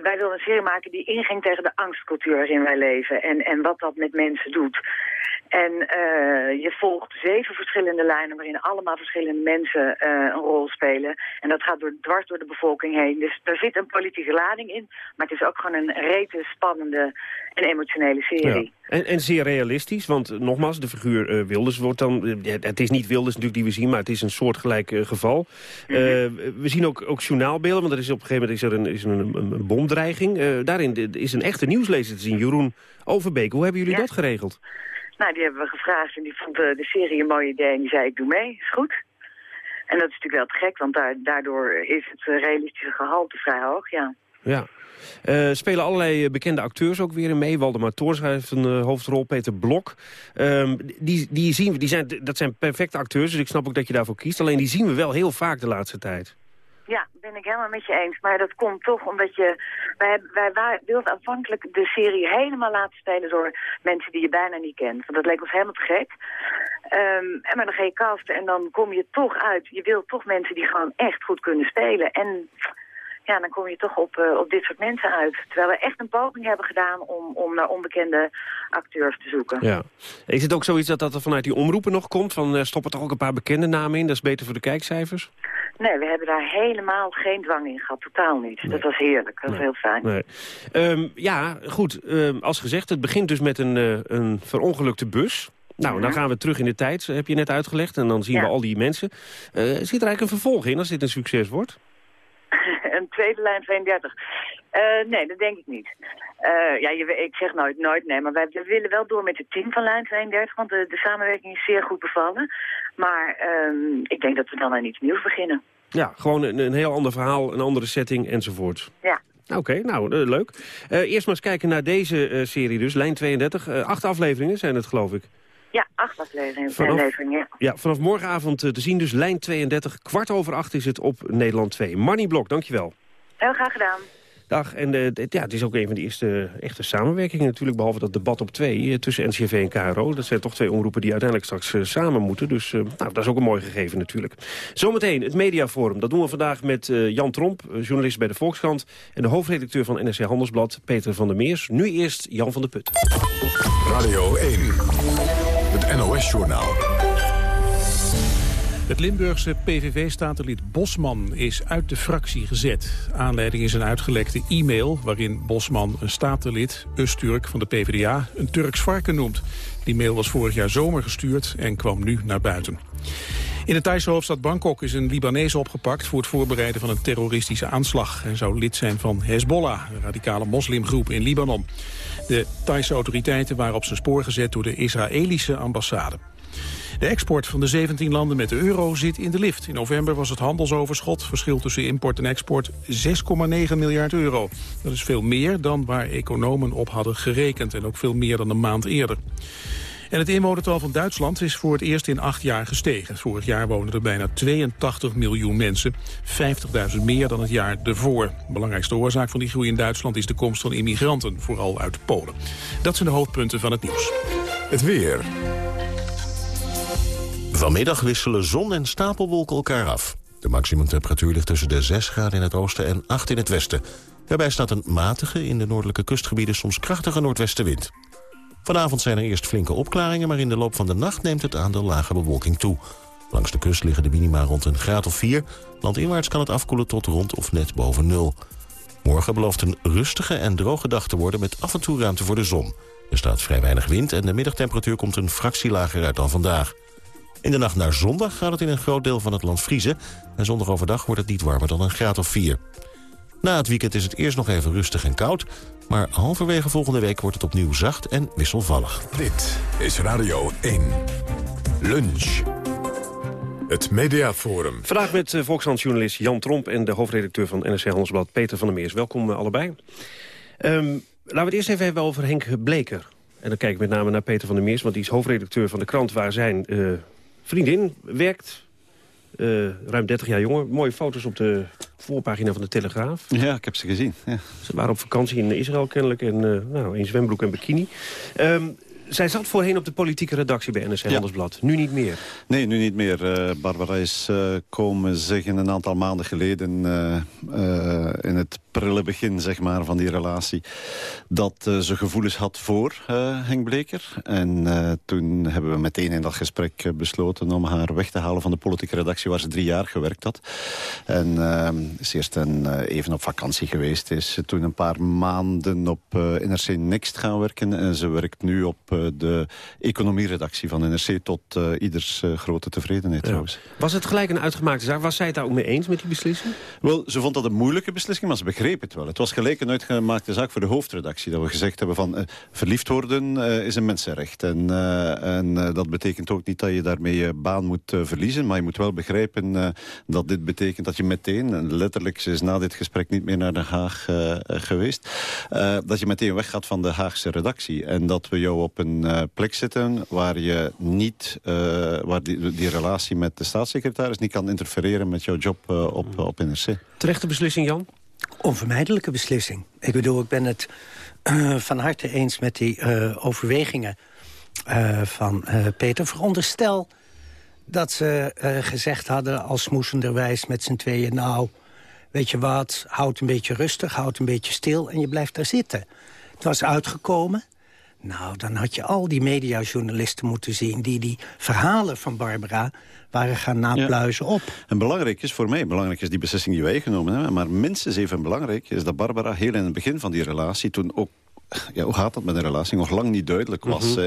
wij wilden een serie maken die inging tegen de angstcultuur waarin wij leven. En, en wat dat met mensen doet. En uh, je volgt zeven verschillende lijnen waarin allemaal verschillende mensen uh, een rol spelen. En dat gaat door, dwars door de bevolking heen. Dus er zit een politieke lading in, maar het is ook gewoon een rete, spannende en emotionele serie. Ja. En, en zeer realistisch, want nogmaals, de figuur uh, Wilders wordt dan... het is niet Wilders natuurlijk die we zien, maar het is een soortgelijk geval. Mm -hmm. we zien ook, ook journaalbeelden, want er is op een gegeven moment is er een, is een, een, een bomdreiging. daarin is een echte nieuwslezer te zien, Jeroen Overbeek. Hoe hebben jullie ja. dat geregeld? Nou, die hebben we gevraagd en die vond de, serie een mooi idee en die zei ik doe mee, is goed. En dat is natuurlijk wel te gek, want daar, daardoor is het realistische gehalte vrij hoog, ja. Ja. Uh, spelen allerlei bekende acteurs ook weer in mee. Waldemar Toors heeft een hoofdrol, Peter Blok. Uh, die, die zien we, die zijn, dat zijn perfecte acteurs, dus ik snap ook dat je daarvoor kiest. Alleen die zien we wel heel vaak de laatste tijd. Ja, ben ik helemaal met je eens. Maar dat komt toch omdat je... Wij, wij, wij wilden aanvankelijk de serie helemaal laten spelen door mensen die je bijna niet kent. Want dat leek ons helemaal te gek. Um, en maar dan ga je casten en dan kom je toch uit. Je wilt toch mensen die gewoon echt goed kunnen spelen. En ja, dan kom je toch op, uh, op dit soort mensen uit. Terwijl we echt een poging hebben gedaan om, om naar onbekende acteurs te zoeken. Ja. Is het ook zoiets dat dat er vanuit die omroepen nog komt? Van uh, stop er toch ook een paar bekende namen in, dat is beter voor de kijkcijfers? Nee, we hebben daar helemaal geen dwang in gehad. Totaal niet. Nee. Dat was heerlijk. Dat was heel fijn. Nee. Um, ja, goed. Um, als gezegd, het begint dus met een, uh, een verongelukte bus. Nou, ja. dan gaan we terug in de tijd, heb je net uitgelegd. En dan zien ja. we al die mensen. Uh, zit er eigenlijk een vervolg in als dit een succes wordt? Een tweede lijn 32. Uh, nee, dat denk ik niet. Uh, ja, je, ik zeg nooit nooit nee, maar wij we willen wel door met het team van lijn 32, want de, de samenwerking is zeer goed bevallen. Maar uh, ik denk dat we dan aan iets nieuws beginnen. Ja, gewoon een, een heel ander verhaal, een andere setting enzovoort. Ja. Oké, okay, nou, uh, leuk. eerst maar eens kijken naar deze serie dus, lijn 32. acht afleveringen zijn het, geloof ik. Ja, acht afleveringen. Vanaf, ja. ja, vanaf morgenavond te zien, dus lijn 32. Kwart over acht is het op Nederland 2. Marnie Blok, dankjewel. Heel graag gedaan. Dag, en uh, ja, het is ook een van de eerste echte samenwerkingen natuurlijk... behalve dat debat op twee tussen NCV en KRO. Dat zijn toch twee omroepen die uiteindelijk straks samen moeten. Dus nou, dat is ook een mooi gegeven natuurlijk. Zometeen het Mediaforum. Dat doen we vandaag met Jan Tromp, journalist bij de Volkskrant... en de hoofdredacteur van NRC Handelsblad, Peter van der Meers. Nu eerst Jan van der Put. Radio 1, NOS-journaal. Het Limburgse PVV-statenlid Bosman is uit de fractie gezet. Aanleiding is een uitgelekte e-mail waarin Bosman een statenlid, Usturk van de PvdA, een Turks varken noemt. Die mail was vorig jaar zomer gestuurd en kwam nu naar buiten. In de Thaise hoofdstad Bangkok is een Libanees opgepakt... voor het voorbereiden van een terroristische aanslag. Hij zou lid zijn van Hezbollah, een radicale moslimgroep in Libanon. De Thaise autoriteiten waren op zijn spoor gezet door de Israëlische ambassade. De export van de 17 landen met de euro zit in de lift. In november was het handelsoverschot, verschil tussen import en export, 6,9 miljard euro. Dat is veel meer dan waar economen op hadden gerekend en ook veel meer dan een maand eerder. En het inwonertal van Duitsland is voor het eerst in acht jaar gestegen. Vorig jaar woonden er bijna 82 miljoen mensen, 50.000 meer dan het jaar ervoor. De belangrijkste oorzaak van die groei in Duitsland is de komst van immigranten, vooral uit Polen. Dat zijn de hoofdpunten van het nieuws. Het weer. Vanmiddag wisselen zon en stapelwolken elkaar af. De maximumtemperatuur ligt tussen de 6 graden in het oosten en 8 in het westen. Daarbij staat een matige, in de noordelijke kustgebieden soms krachtige noordwestenwind. Vanavond zijn er eerst flinke opklaringen, maar in de loop van de nacht neemt het aandeel lage bewolking toe. Langs de kust liggen de minima rond een graad of 4. Landinwaarts kan het afkoelen tot rond of net boven nul. Morgen belooft een rustige en droge dag te worden met af en toe ruimte voor de zon. Er staat vrij weinig wind en de middagtemperatuur komt een fractie lager uit dan vandaag. In de nacht naar zondag gaat het in een groot deel van het land vriezen... en zondag overdag wordt het niet warmer dan een graad of 4. Na het weekend is het eerst nog even rustig en koud... maar halverwege volgende week wordt het opnieuw zacht en wisselvallig. Dit is Radio 1. Lunch. Het Mediaforum. Vandaag met uh, Volkshandjournalist Jan Tromp... en de hoofdredacteur van NRC Handelsblad Peter van der Meers. Welkom uh, allebei. Um, laten we het eerst even hebben over Henk Bleker. En dan kijk ik met name naar Peter van der Meers... want die is hoofdredacteur van de krant waar zijn uh, vriendin werkt... Uh, ruim 30 jaar jonger. Mooie foto's op de voorpagina van de Telegraaf. Ja, ik heb ze gezien. Ja. Ze waren op vakantie in Israël kennelijk. En uh, nou, in zwembroek en bikini. Um, zij zat voorheen op de politieke redactie bij NRC Handelsblad. Nu niet meer. Nee, nu niet meer. Uh, Barbara is uh, komen zeggen een aantal maanden geleden... Uh, in het prille begin zeg maar, van die relatie... dat ze gevoelens had voor Henk Bleker. En toen hebben we meteen in dat gesprek besloten... om haar weg te halen van de politieke redactie... waar ze drie jaar gewerkt had. En is eerst een, even op vakantie geweest. Is toen een paar maanden op NRC Next gaan werken. En ze werkt nu op de economieredactie van NRC... tot uh, ieders uh, grote tevredenheid ja. trouwens. Was het gelijk een uitgemaakte zaak? Was zij het daar ook mee eens met die beslissing? Wel, ze vond dat een moeilijke beslissing, maar ze begreep het wel. Het was gelijk een uitgemaakte zaak voor de hoofdredactie. Dat we gezegd hebben van uh, verliefd worden is een mensenrecht. En, en dat betekent ook niet dat je daarmee je baan moet verliezen. Maar je moet wel begrijpen dat dit betekent dat je meteen... letterlijk, ze is na dit gesprek niet meer naar Den Haag geweest... dat je meteen weggaat van de Haagse redactie. En dat we jou op een uh, plek zitten waar je niet, uh, waar die, die relatie met de staatssecretaris niet kan interfereren met jouw job uh, op, op NRC. Terechte beslissing, Jan? Onvermijdelijke beslissing. Ik bedoel, ik ben het van harte eens met die overwegingen van Peter. Veronderstel dat ze gezegd hadden als smoesenderwijs met z'n tweeën... nou, weet je wat, houd een beetje rustig, houd een beetje stil en je blijft daar zitten. Het was uitgekomen... Nou, dan had je al die mediajournalisten moeten zien... die die verhalen van Barbara waren gaan napluizen op. En belangrijk is voor mij, belangrijk is die beslissing die wij genomen hebben... maar minstens even belangrijk is dat Barbara heel in het begin van die relatie... toen ook ja, hoe gaat dat met een relatie, nog lang niet duidelijk was. Mm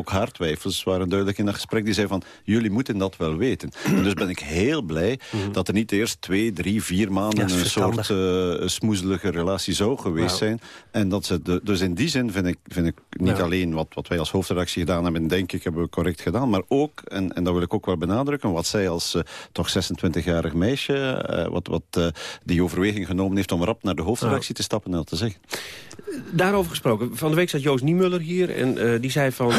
ook haar twijfels waren duidelijk in dat gesprek. Die zei van, jullie moeten dat wel weten. en dus ben ik heel blij mhm. dat er niet eerst twee, drie, vier maanden... een soort uh, smoezelige relatie zou geweest zijn. En dat ze de, dus in die zin vind ik, vind ik niet alleen wat, wat wij als hoofdredactie gedaan hebben... denk ik, hebben we correct gedaan. Maar ook, en, en dat wil ik ook wel benadrukken... wat zij als uh, toch 26-jarig meisje... wat, wat die overweging genomen heeft om rap naar de hoofdredactie te stappen en dat te zeggen. Daarover gesproken. Van de week zat Joost Niemuller hier en uh, die zei van...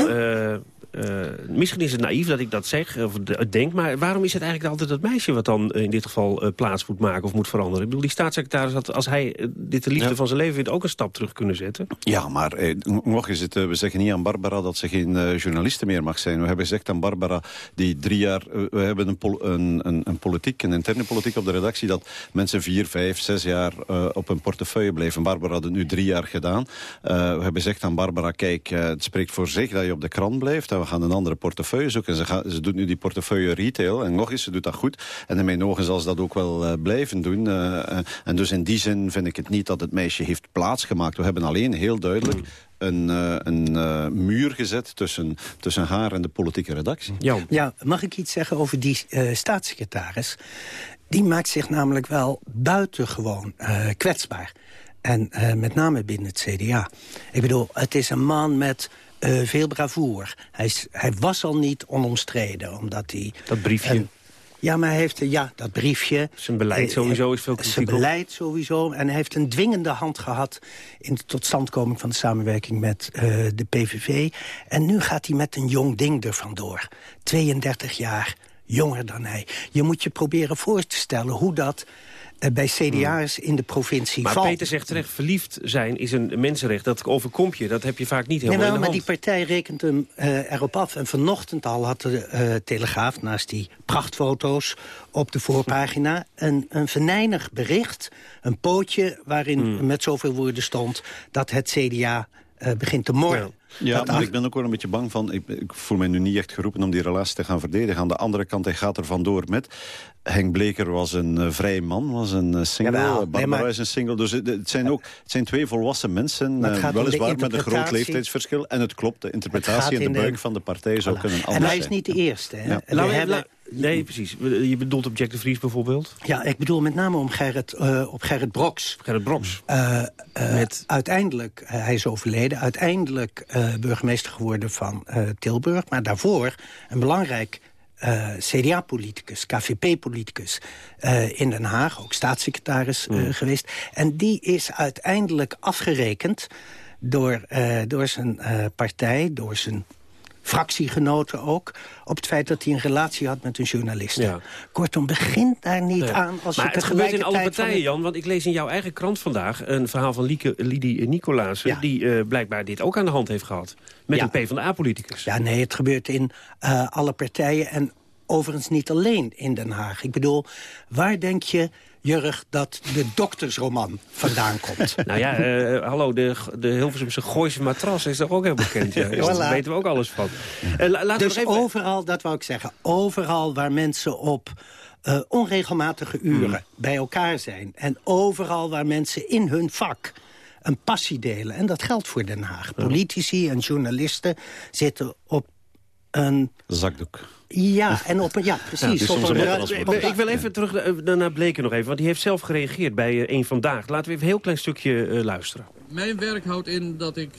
Uh, eh, misschien is het naïef dat ik dat zeg, of denk... maar waarom is het eigenlijk altijd dat meisje wat dan in dit geval plaats moet maken of moet veranderen? Ik bedoel, die staatssecretaris had, als hij dit de liefde van zijn leven vindt... ook een stap terug kunnen zetten. Ja, maar eh, nog eens, het, we zeggen niet aan Barbara dat ze geen journaliste meer mag zijn. We hebben gezegd aan Barbara, die drie jaar... we hebben een, een, een, een, politiek, een interne politiek op de redactie... dat mensen vier, vijf, zes jaar op een portefeuille bleven. Barbara had het nu drie jaar gedaan. we hebben gezegd aan Barbara, kijk, het spreekt voor zich dat je op de krant blijft. We gaan een andere portefeuille zoeken. Ze, gaat, ze doet nu die portefeuille retail. En nog eens, ze doet dat goed. En in mijn ogen zal ze dat ook wel uh, blijven doen. Uh, en dus in die zin vind ik het niet dat het meisje heeft plaatsgemaakt. We hebben alleen heel duidelijk een, uh, een uh, muur gezet tussen, tussen haar en de politieke redactie. Ja, ja mag ik iets zeggen over die uh, staatssecretaris? Die maakt zich namelijk wel buitengewoon kwetsbaar. En met name binnen het CDA. Ik bedoel, het is een man met uh, veel bravoer. Hij, hij, was al niet onomstreden, omdat hij... Dat briefje. ja, maar hij heeft ja, dat briefje. Zijn beleid eh, sowieso is veel kritiek Zijn beleid sowieso. En hij heeft een dwingende hand gehad... in de totstandkoming van de samenwerking met de PVV. En nu gaat hij met een jong ding er vandoor. 32 jaar jonger dan hij. Je moet je proberen voor te stellen hoe dat eh, bij CDA's in de provincie maar Peter zegt terecht, verliefd zijn is een mensenrecht. Dat overkomt je, dat heb je vaak niet helemaal nee, maar die partij rekent hem uh, erop af. En vanochtend al had de uh, Telegraaf, naast die prachtfoto's op de voorpagina... een, een venijnig bericht, een pootje waarin hmm. met zoveel woorden stond... dat het CDA uh, begint te morren. Ja, maar ik ben ook wel een beetje bang van... Ik, ik, voel mij nu niet echt geroepen om die relatie te gaan verdedigen. Aan de andere kant, hij gaat er vandoor met... Henk Bleker was een uh, vrije man, was een uh, single. Ja, Barbara nee, maar... is een single. Dus het, het zijn ook het zijn twee volwassen mensen. Uh, weliswaar met een groot leeftijdsverschil. En het klopt, de interpretatie in de buik van de partij zou voilà. kunnen anders En hij is niet de eerste. Hè? Ja. We hebben... Nee, precies. Je bedoelt op Jack de Vries bijvoorbeeld? Ja, ik bedoel met name om Gerrit, uh, op Gerrit Broks. Gerrit Broks. Uh, uh, met... Uiteindelijk, hij is overleden, uiteindelijk burgemeester geworden van Tilburg. Maar daarvoor een belangrijk CDA-politicus, KVP-politicus in Den Haag. Ook staatssecretaris mm. geweest. En die is uiteindelijk afgerekend door, door zijn partij, door zijn fractiegenoten ook... op het feit dat hij een relatie had met een journalist. Ja. Kortom, begint daar niet aan als maar het gebeurt in alle partijen, Jan. Want ik lees in jouw eigen krant vandaag een verhaal van Lieke, Lidie Nicolaas... die uh, blijkbaar dit ook aan de hand heeft gehad. Met een PvdA-politicus. Ja, nee, het gebeurt in uh, alle partijen... en overigens niet alleen in Den Haag. Ik bedoel, waar denk je Jurg, dat de doktersroman vandaan komt. Nou ja, uh, hallo, de, de Hilversumse Gooise matras is toch ook heel bekend. Ja. Dus daar weten we ook alles van. Uh, laten dus even... overal, dat wou ik zeggen, overal waar mensen op... Uh, onregelmatige uren mm. bij elkaar zijn. En overal waar mensen in hun vak een passie delen. En dat geldt voor Den Haag. Politici en journalisten zitten op een... Zakdoek. Ja, en op, ja precies. ik wil even terug eh, naar Bleken nog even, want die heeft zelf gereageerd bij uh, een Vandaag. Laten we even een heel klein stukje uh, luisteren. Mijn werk houdt in dat ik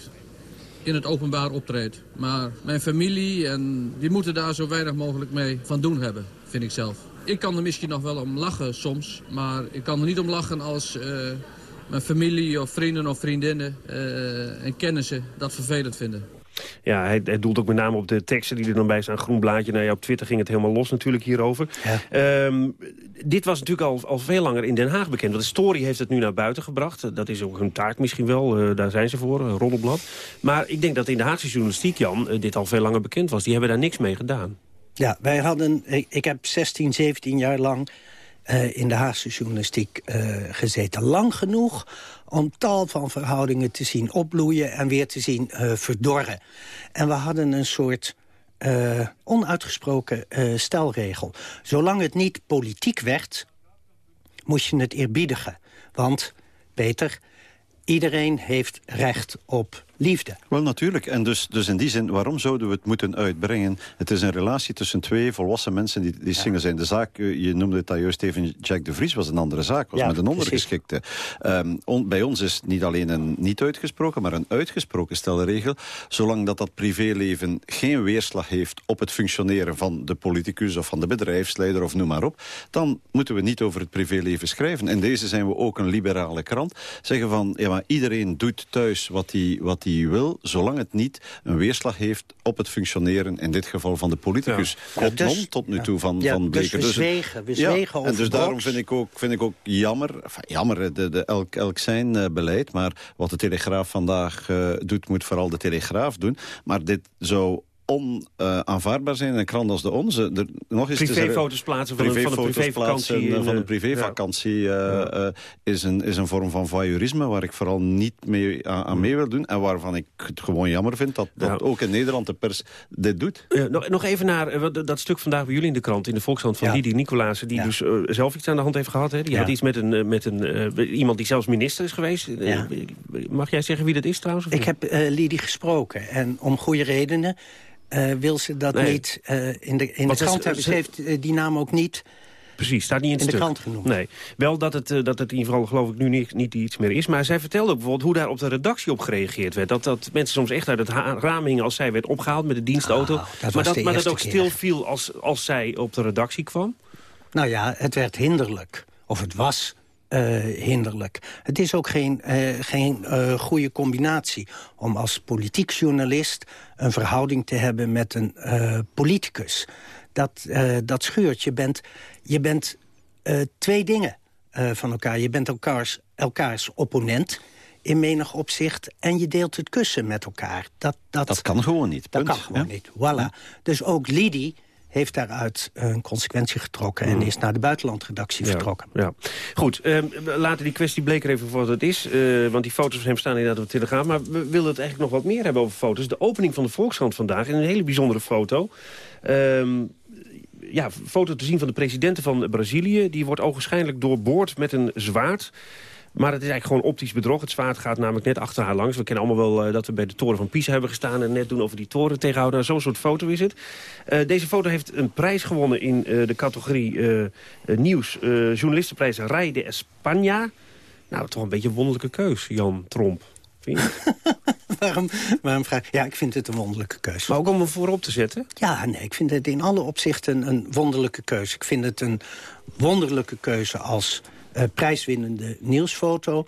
in het openbaar optreed. Maar mijn familie, en die moeten daar zo weinig mogelijk mee van doen hebben, vind ik zelf. Ik kan er misschien nog wel om lachen soms, maar ik kan er niet om lachen als uh, mijn familie of vrienden of vriendinnen en kennissen dat vervelend vinden. Ja, hij, hij, doelt ook met name op de teksten die er dan bij staan. Groen blaadje, nou ja, op Twitter ging het helemaal los natuurlijk hierover. Um, dit was natuurlijk al, al veel langer in Den Haag bekend. Want de story heeft het nu naar buiten gebracht. Dat is ook hun taak misschien wel, uh, daar zijn ze voor, een roddelblad. Maar ik denk dat in de Haagse journalistiek, Jan, uh, dit al veel langer bekend was. Die hebben daar niks mee gedaan. Ja, wij hadden, ik, ik heb 16, 17 jaar lang uh, in de Haagse journalistiek gezeten. Lang genoeg om tal van verhoudingen te zien opbloeien... en weer te zien uh, verdorren. En we hadden een soort uh, onuitgesproken uh, stelregel. Zolang het niet politiek werd, moest je het eerbiedigen. Want, Peter, iedereen heeft recht op liefde. Wel natuurlijk. En dus, dus in die zin, waarom zouden we het moeten uitbrengen? Het is een relatie tussen twee volwassen mensen die, die single zijn. De zaak, eh, je noemde het al juist even, Jack de Vries was een andere zaak. Was met een ondergeschikte. Um, on, bij ons is niet alleen een niet uitgesproken, maar een uitgesproken stelregel. Zolang dat dat privéleven geen weerslag heeft op het functioneren van de politicus of van de bedrijfsleider of noem maar op, dan moeten we niet over het privéleven schrijven. In deze zijn we ook een liberale krant. Zeggen van, ja maar iedereen doet thuis wat hij wat die wil... zolang het niet een weerslag heeft op het functioneren... in dit geval van de politicus. Ja. Dus- tot nu toe van, Ja, van dus we zwegen, we ja, En dus daarom vind ik ook, vind ik ook jammer... enfin, jammer, de, de, elk, elk zijn eh, beleid... maar wat de Telegraaf vandaag eh, doet... moet vooral de Telegraaf doen. Maar dit zou onaanvaardbaar zijn in een krant als de onze. Er, nog eens Privéfoto's plaatsen van een- van een privévakantie plaatsen, eh, van een eh, privévakantie eh, eh, is, een, is een vorm van voyeurisme... waar ik vooral niet mee, aan, aan mee wil doen... en waarvan ik het gewoon jammer vind dat, dat Ja. ook in Nederland de pers dit doet. Ja, nog, nog even naar dat stuk vandaag bij jullie in de krant, in de Volkshand van Ja. Lidie Nicolaasen, die Ja. dus zelf iets aan de hand heeft gehad. Hè? Die Ja. had iets met een, met een iemand die zelfs minister is geweest. Mag jij zeggen wie dat is trouwens? Ik niet? heb Lidie gesproken en om goede redenen eh, wil ze dat Nee. niet eh, in de, in de Want krant hebben. ze- heeft eh, die naam ook niet Precies, staat niet in, het in de stuk. krant genoemd. Nee, wel dat het, dat het in ieder geval geloof ik nu niet, niet iets meer is. Maar zij vertelde ook bijvoorbeeld hoe daar op de redactie op gereageerd werd. Dat, dat mensen soms echt uit het raam hingen als zij werd opgehaald met de dienstauto. Oh, dat maar dat, de maar dat ook keer. stil viel als, als zij op de redactie kwam. Nou ja, het werd hinderlijk. Of het was hinderlijk. Het is ook geen, eh, geen eh, goede combinatie om als politiek journalist... een verhouding te hebben met een eh, politicus. Dat, eh, dat scheurt. Je bent, je bent eh, twee dingen eh, van elkaar. Je bent elkaars, elkaars opponent in menig opzicht... en je deelt het kussen met elkaar. Dat, dat, Dat kan gewoon niet. dat punt. kan gewoon Ja. niet. Voilà. Dus ook Lidie heeft daaruit een consequentie getrokken... en is naar de buitenlandredactie vertrokken. Ja. Goed, we laten die kwestie Bleker even voor wat het is. eh, want die foto's van hem staan inderdaad op de Telegraaf. Maar we willen het eigenlijk nog wat meer hebben over foto's. De opening van de Volkskrant vandaag. En een hele bijzondere foto. Ehm, ja, foto te zien van de president van Brazilië. Die wordt ogenschijnlijk doorboord met een zwaard. Maar het is eigenlijk gewoon optisch bedrog. Het zwaard gaat namelijk net achter haar langs. We kennen allemaal wel eh, dat we bij de toren van Pisa hebben gestaan... en net doen over die toren tegenhouden. Nou, Zo'n soort foto is het. Eh, deze foto heeft een prijs gewonnen in eh, de categorie nieuws. eh, journalistenprijs Rai de España. Nou, toch een beetje een wonderlijke keus, Jan Tromp. Vind je waarom, waarom vraag Ja, ik vind het een wonderlijke keuze. Maar ook om hem voorop te zetten? Ja, nee, ik vind het in alle opzichten een wonderlijke keuze. Ik vind het een wonderlijke keuze als eh, prijswinnende nieuwsfoto.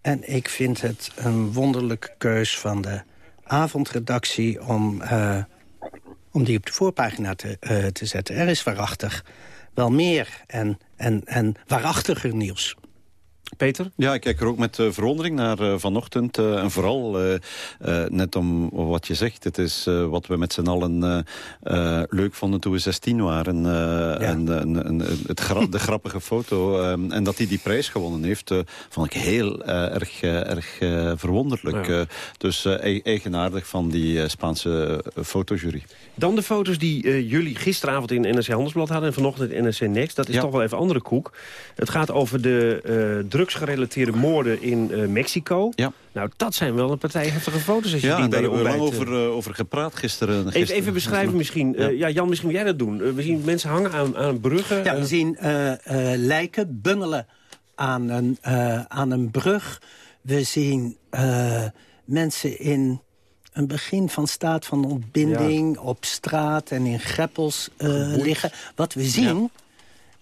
En ik vind het een wonderlijke keus van de avondredactie... om, eh, om die op de voorpagina te, eh, te zetten. Er is waarachtig wel meer en, en, en waarachtiger nieuws. Peter? Ja, ik kijk er ook met eh, verwondering naar eh, vanochtend. eh, en vooral net om wat je zegt. Het is wat we met z'n allen leuk vonden toen we 16 waren. En het gra- de grappige foto. eh, en dat hij die prijs gewonnen heeft, vond ik heel erg, erg verwonderlijk. Ja. Dus e- eigenaardig van die Spaanse fotojury. Dan de foto's die jullie gisteravond in NRC Handelsblad hadden... en vanochtend in NRC Next. Dat is Ja. toch wel even andere koek. Het gaat over de drugsgerelateerde moorden in eh, Mexico. Ja. Nou, dat zijn wel een partij heftige foto's als je Ja, die en daar hebben we lang over, eh, eh, over gepraat gisteren. Even, gisteren. even beschrijven misschien. Eh, ja. Jan, misschien moet jij dat doen. We zien mensen hangen aan, aan bruggen. Ja, we zien eh, eh, lijken bungelen aan een, eh, aan een brug. We zien eh, mensen in een begin van staat van ontbinding... op straat en in greppels eh, liggen. Wat we zien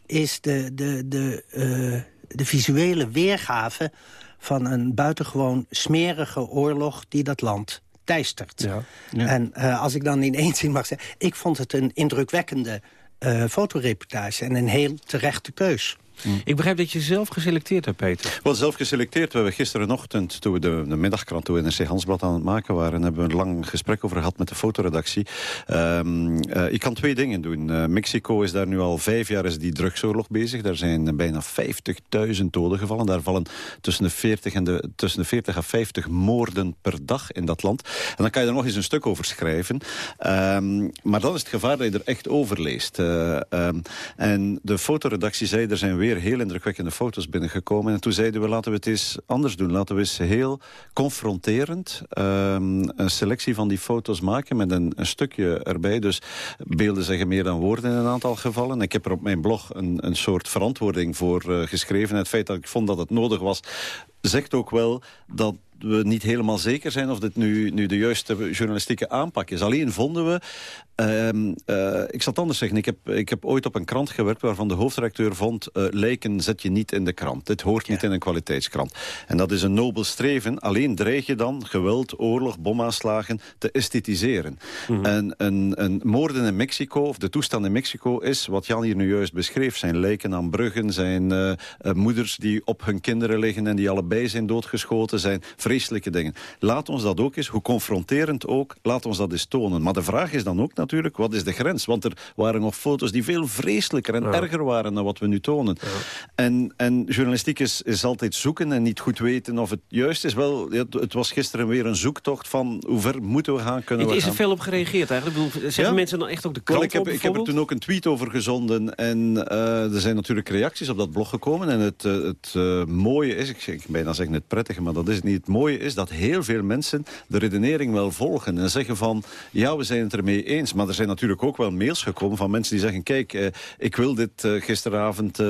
is de, de, de, eh, de visuele weergave... van een buitengewoon smerige oorlog die dat land teistert. Ja. En eh, als ik dan in één zin mag zeggen... ik vond het een indrukwekkende eh, fotoreportage en een heel terechte keus. Ik begrijp dat je zelf geselecteerd hebt, Peter. Wel zelf geselecteerd. We hebben gisterenochtend, toen we de, de middagkrant toen we NRC Hansblad aan het maken waren, hebben we een lang gesprek over gehad met de fotoredactie. Ehm eh, ik kan twee dingen doen. Eh, Mexico is daar nu al vijf jaar is die drugsoorlog bezig. Daar zijn eh, bijna 50.000 doden gevallen. Daar vallen tussen de, 40 en de, tussen de 40 en 50 moorden per dag in dat land. En dan kan je er nog eens een stuk over schrijven. Ehm, maar dan is het gevaar dat je er echt over leest. Eh, ehm, en de fotoredactie zei, er zijn weer heel indrukwekkende foto's binnengekomen. En toen zeiden we, laten we het eens anders doen. Laten we eens heel confronterend ehm, een selectie van die foto's maken... met een, stukje erbij. Dus beelden zeggen meer dan woorden in een aantal gevallen. Ik heb er op mijn blog een, een soort verantwoording voor eh, geschreven. Het feit dat ik vond dat het nodig was zegt ook wel dat we niet helemaal zeker zijn of dit nu, nu de juiste journalistieke aanpak is. Alleen vonden we Ehm, eh, ik zal het anders zeggen. Ik heb, ik heb ooit op een krant gewerkt waarvan de hoofdredacteur vond... Uh, lijken zet je niet in de krant. Dit hoort niet in een kwaliteitskrant. En dat is een nobel streven. Alleen dreig je dan geweld, oorlog, bomaanslagen te esthetiseren. Mhm. En een, een moorden in Mexico, of de toestand in Mexico... is wat Jan hier nu juist beschreef. Zijn lijken aan bruggen, zijn uh, moeders die op hun kinderen liggen... en die allebei zijn doodgeschoten, zijn vreselijke dingen. Laat ons dat ook eens, hoe confronterend ook, laat ons dat eens tonen. Maar de vraag is dan ook natuurlijk, wat is de grens? Want er waren nog foto's die veel vreselijker en erger waren dan wat we nu tonen. En, en journalistiek is, is altijd zoeken en niet goed weten of het juist is. Wel, het, was gisteren weer een zoektocht van hoe ver moeten we gaan, kunnen we Is er veel op gereageerd eigenlijk? Bedoel, zeggen mensen dan echt ook de krant ik, heb, ik heb er toen ook een tweet over gezonden. En uh, er zijn natuurlijk reacties op dat blog gekomen. En het, uh, het uh, mooie is, ik, ik bijna zeggen het prettige, maar dat is het niet. Mooie is dat heel veel mensen de redenering wel volgen. En zeggen van, ja, we zijn het ermee eens. Maar er zijn natuurlijk ook wel mails gekomen van mensen die zeggen... kijk, eh, ik wil dit eh, gisteravond eh,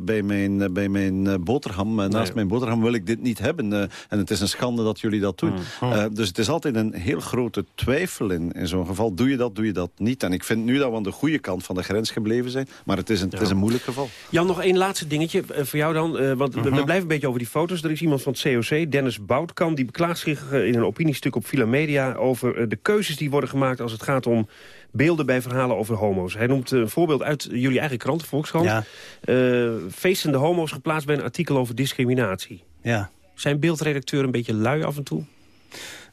bij mijn, bij mijn boterham... naast mijn boterham wil ik dit niet hebben. en het is een schande dat jullie dat doen. Mm. dus het is altijd een heel grote twijfel in, in zo'n geval. Doe je dat, doe je dat niet? En ik vind nu dat we aan de goede kant van de grens gebleven zijn. Maar het is een, het is een moeilijk geval. Jan, nog één laatste dingetje voor jou dan. want we, we, blijven een beetje over die foto's. Er is iemand van het COC, Dennis Boutkamp... die beklaagt zich in een opiniestuk op Villa Media... over de keuzes die worden gemaakt als het gaat om beelden bij verhalen over homo's. Hij noemt een voorbeeld uit jullie eigen krant, Volkskrant. Ja. Uh, feestende homo's geplaatst bij een artikel over discriminatie. Ja. Zijn beeldredacteuren een beetje lui af en toe?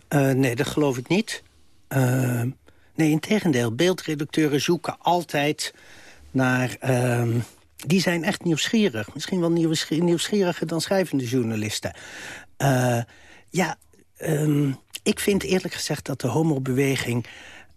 Uh, nee, dat geloof ik niet. Uh, nee, in tegendeel. Beeldredacteuren zoeken altijd naar... Ehm, die zijn echt nieuwsgierig. Misschien wel nieuwsgieriger dan schrijvende journalisten. Ja, um, ik vind eerlijk gezegd dat de homobeweging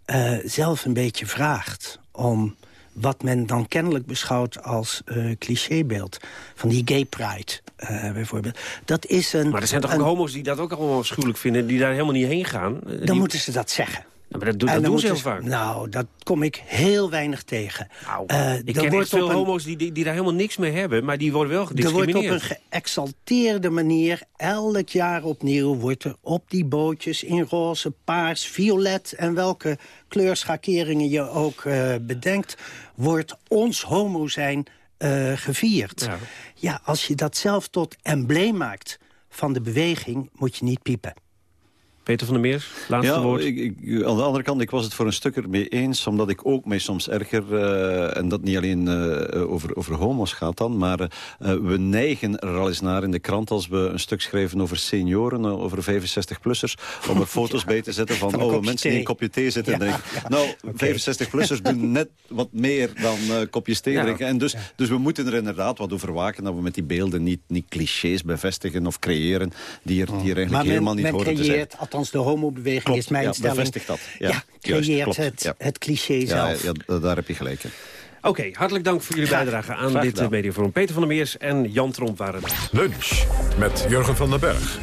uh, zelf een beetje vraagt om wat men dan kennelijk beschouwt als uh, clichébeeld. Van die gay pride, uh, bijvoorbeeld. Dat is een, maar er zijn toch ook homo's die dat ook allemaal schuwelijk vinden... die daar helemaal niet heen gaan? Dan moeten ze dat zeggen maar dat, dat doen ze heel vaak. Nou, dat kom ik heel weinig tegen. Nou, uh, ik ken veel homo's die, die, die, daar helemaal niks mee hebben... maar die worden wel gediscrimineerd. Er wordt op een geëxalteerde manier... elk jaar opnieuw wordt er op die bootjes... in roze, paars, violet en welke kleurschakeringen je ook uh, bedenkt... wordt ons homo zijn uh, gevierd. Ja. ja, als je dat zelf tot embleem maakt van de beweging... moet je niet piepen. Peter van der Meers, laatste ja, woord. Ik, ik, aan de andere kant, ik was het voor een stuk ermee eens... omdat ik ook mij soms erger, uh, en dat niet alleen uh, over, over homo's gaat dan... maar uh, we neigen er al eens naar in de krant... als we een stuk schrijven over senioren, over 65-plussers... om er foto's bij te zetten van, van oh, mensen thee. die een kopje thee zitten. Ja, en nou, okay. 65-plussers doen net wat meer dan kopjes thee drinken. En dus, dus we moeten er inderdaad wat over waken... dat we met die beelden niet, niet clichés bevestigen of creëren... die er, die er eigenlijk helemaal niet horen te zijn althans de homobeweging is mijn ja, stelling. bevestigt dat. Ja, ja creëert het, ja. het cliché zelf. Ja, daar heb je gelijk in. Oké, okay, hartelijk dank voor jullie bijdrage aan Graag dit mediaforum. Peter van der Meers en Jan Tromp waren. Lunch met Jurgen van den Berg.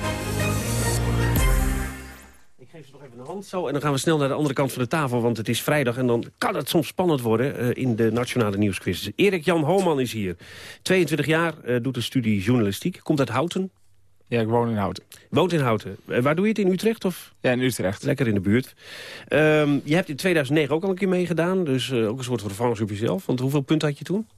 Ik geef ze nog even een hand zo en dan gaan we snel naar de andere kant van de tafel... want het is vrijdag en dan kan het soms spannend worden uh, in de Nationale Nieuwsquiz. Erik Jan Hooman is hier. 22 jaar, uh, doet een studie journalistiek. Komt uit Houten, ja, ik woon in Houten. Woont in Houten. Eh, waar doe je het, in Utrecht? Of? Ja, in Utrecht. Lekker in de buurt. Um, je hebt in 2009 ook al een keer meegedaan. Dus uh, ook een soort revanche op jezelf. Want hoeveel punten had je toen?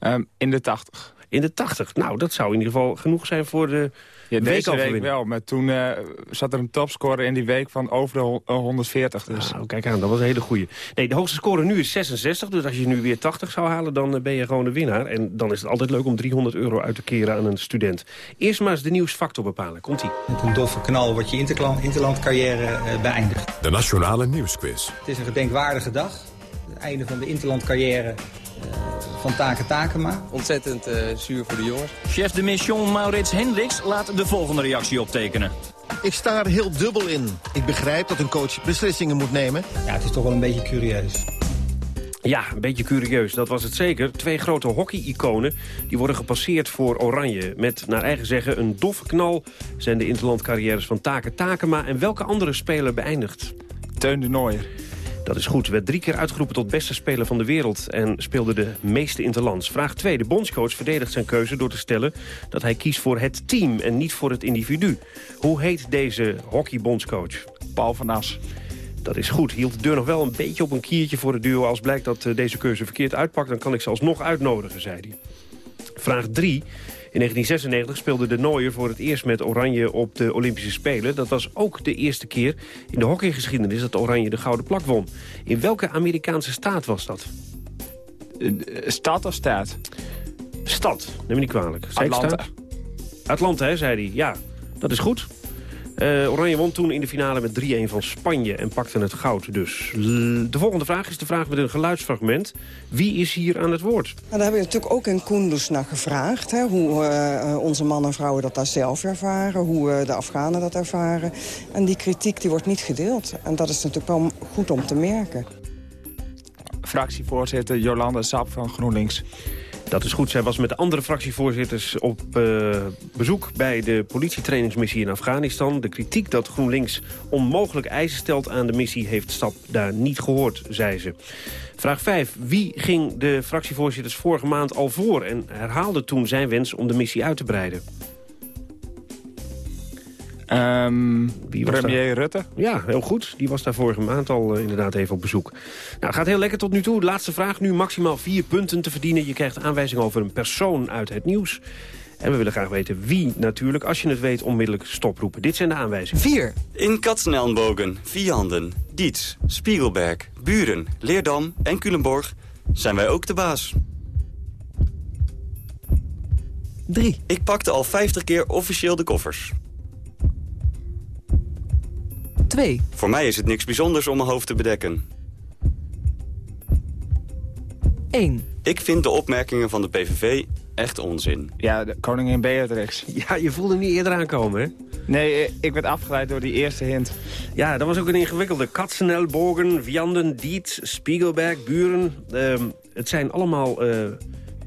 Um, in de 80. In de 80. Nou, dat zou in ieder geval genoeg zijn voor de ja, deze week wel. Maar toen uh, zat er een topscore in die week van over de 140. Dus. Nou, kijk aan, dat was een hele goeie. Nee, de hoogste score nu is 66. Dus als je nu weer 80 zou halen, dan ben je gewoon de winnaar. En dan is het altijd leuk om 300 euro uit te keren aan een student. Eerst maar eens de nieuwsfactor bepalen. Komt-ie. Met een doffe knal wordt je interland, interlandcarrière uh, beëindigd. De Nationale Nieuwsquiz. Het is een gedenkwaardige dag. Het einde van de interlandcarrière van Taken Takema. Ontzettend uh, zuur voor de jongens. Chef de mission Maurits Hendricks laat de volgende reactie optekenen. Ik sta er heel dubbel in. Ik begrijp dat een coach beslissingen moet nemen. Ja, het is toch wel een beetje curieus. Ja, een beetje curieus, dat was het zeker. Twee grote hockey-iconen die worden gepasseerd voor Oranje. Met, naar eigen zeggen, een doffe knal zijn de interlandcarrières van Taken Takema... en welke andere speler beëindigd? Teun de Nooier. Dat is goed. Werd drie keer uitgeroepen tot beste speler van de wereld... en speelde de meeste interlands. Vraag 2. De bondscoach verdedigt zijn keuze door te stellen... dat hij kiest voor het team en niet voor het individu. Hoe heet deze hockeybondscoach? Paul van As. Dat is goed. Hield de deur nog wel een beetje op een kiertje voor de duo. Als blijkt dat eh, deze keuze verkeerd uitpakt... dan kan ik ze alsnog uitnodigen, zei hij. Vraag 3. In 1996 speelde de Nooier voor het eerst met Oranje op de Olympische Spelen. Dat was ook de eerste keer in de hockeygeschiedenis dat Oranje de gouden plak won. In welke Amerikaanse staat was dat? Stad of staat? Stad, neem me niet kwalijk. Atlanta. Atlanta, hè, zei hij. Ja, dat is goed. Eh, Oranje won toen in de finale met 3-1 van Spanje en pakte het goud dus. De volgende vraag is de vraag met een geluidsfragment. Wie is hier aan het woord? Nou, daar hebben we natuurlijk ook in Kunduz naar gevraagd. Hè, hoe eh, onze mannen en vrouwen dat daar zelf ervaren. Hoe eh, de Afghanen dat ervaren. En die kritiek die wordt niet gedeeld. En dat is natuurlijk wel goed om te merken. Fractievoorzitter Jolanda Sap van GroenLinks. Dat is goed. Zij was met andere fractievoorzitters op eh, bezoek bij de politietrainingsmissie in Afghanistan. De kritiek dat GroenLinks onmogelijk eisen stelt aan de missie heeft Stap daar niet gehoord, zei ze. Vraag 5. Wie ging de fractievoorzitters vorige maand al voor en herhaalde toen zijn wens om de missie uit te breiden? Wie was premier daar? Rutte. Ja, heel goed. Die was daar vorige maand al eh, inderdaad even op bezoek. Nou, gaat heel lekker tot nu toe. Laatste vraag nu maximaal vier punten te verdienen. Je krijgt aanwijzing over een persoon uit het nieuws. En we willen graag weten wie natuurlijk. Als je het weet, onmiddellijk stoproepen. Dit zijn de aanwijzingen. 4. In Katzenelnbogen, Vianden, Dietz, Spiegelberg, Buren, Leerdam en Culemborg zijn wij ook de baas. 3. Ik pakte al 50 keer officieel de koffers. 2. Voor mij is het niks bijzonders om mijn hoofd te bedekken. 1. Ik vind de opmerkingen van de PVV echt onzin. Ja, de koningin Beatrix. Ja, je voelde hem niet eerder aankomen, hè? Nee, eh, ik werd afgeleid door die eerste hint. Ja, dat was ook een ingewikkelde. Katzenelbogen, Vianden, Dietz, Spiegelberg, Buren. Ehm, het zijn allemaal eh,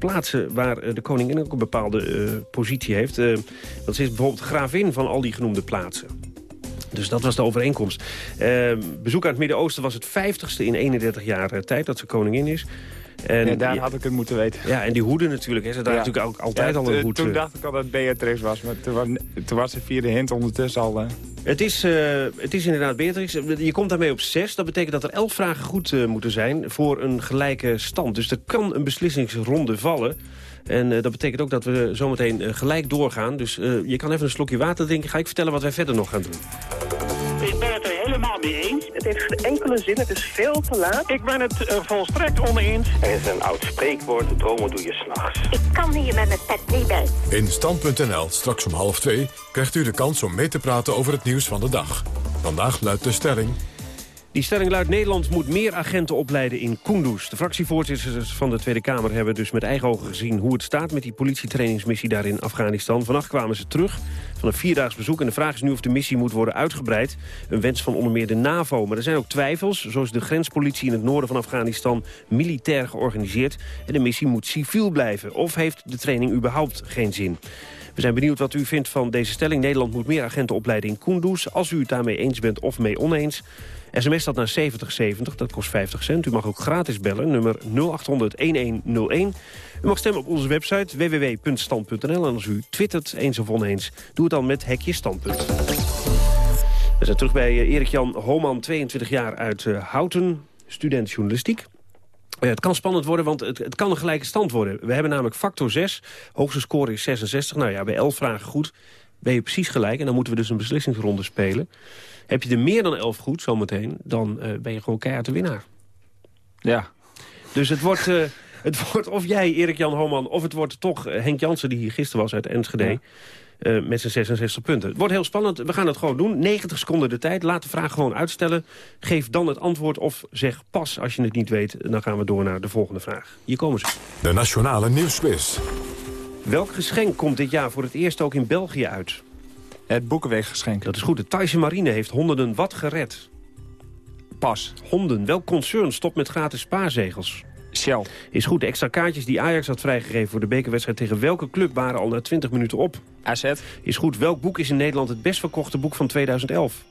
plaatsen waar eh, de koningin ook een bepaalde eh, positie heeft. Eh, dat is bijvoorbeeld gravin van al die genoemde plaatsen. Dus dat was de overeenkomst. Ehm, bezoek aan het Midden-Oosten was het 50ste in 31 jaar eh, tijd dat ze koningin is. En, ja, daar had ik het moeten weten. Ja, en die hoeden natuurlijk. Hè, ze daar Ja. natuurlijk ook altijd Ja, al een hoed. Toen eh, dacht ik al dat het Beatrix was, maar toen was, toen was de vierde hint ondertussen al... eh, Het is, het is inderdaad Beatrix. Je komt daarmee op zes. Dat betekent dat er elf vragen goed moeten zijn voor een gelijke stand. Dus er kan een beslissingsronde vallen. En eh, dat betekent ook dat we zometeen eh, gelijk doorgaan. Dus eh, je kan even een slokje water drinken. Ga ik vertellen wat wij verder nog gaan doen. Ik ben het er helemaal mee eens. Het heeft geen enkele zin, het is veel te laat. Ik ben het volstrekt oneens. Er is een oud spreekwoord, dromen doe je s'nachts. Ik kan hier met mijn pet niet bij. In Stand.nl, straks om half twee, krijgt u de kans om mee te praten over het nieuws van de dag. Vandaag luidt de stelling... Die stelling luidt Nederland moet meer agenten opleiden in Kunduz. De fractievoorzitters van de Tweede Kamer hebben dus met eigen ogen gezien... hoe het staat met die politietrainingsmissie daar in Afghanistan. Vannacht kwamen ze terug van een vierdaags bezoek. En de vraag is nu of de missie moet worden uitgebreid. Een wens van onder meer de NAVO. Maar er zijn ook twijfels. Zo is de grenspolitie in het noorden van Afghanistan militair georganiseerd. En de missie moet civiel blijven. Of heeft de training überhaupt geen zin? We zijn benieuwd wat u vindt van deze stelling. Nederland moet meer agenten opleiden in Kunduz. Als u het daarmee eens bent of mee oneens... SMS dat naar 7070, dat kost 50 cent. U mag ook gratis bellen, nummer 0800-1101. U mag stemmen op onze website www.stand.nl. En als u twittert eens of oneens, doe het dan met hekje standpunt. We zijn terug bij eh, Erik-Jan Homan, 22 jaar uit eh, Houten, student journalistiek. Eh, het kan spannend worden, want het, het kan een gelijke stand worden. We hebben namelijk factor 6, hoogste score is 66. Nou ja, bij 11 vragen goed ben je precies gelijk. En dan moeten we dus een beslissingsronde spelen. Heb je er meer dan 11 goed zometeen, dan eh, ben je gewoon keihard de winnaar. Ja. Dus het wordt, eh, het wordt of jij, Erik-Jan Homan... of het wordt toch eh, Henk Jansen, die hier gisteren was uit Enschede... eh, met zijn 66 punten. Het wordt heel spannend. We gaan het gewoon doen. 90 seconden de tijd. Laat de vraag gewoon uitstellen. Geef dan het antwoord of zeg pas als je het niet weet. Dan gaan we door naar de volgende vraag. Hier komen ze. De Nationale Nieuwsquiz. Welk geschenk komt dit jaar voor het eerst ook in België uit? Het Boekenweeggeschenk. Dat is goed. De Thaise marine heeft honderden wat gered. Pas. Honden. Welk concern stopt met gratis spaarzegels? Shell. Is goed. De extra kaartjes die Ajax had vrijgegeven voor de bekerwedstrijd tegen welke club waren al na 20 minuten op? AZ. Is goed. Welk boek is in Nederland het best verkochte boek van 2011?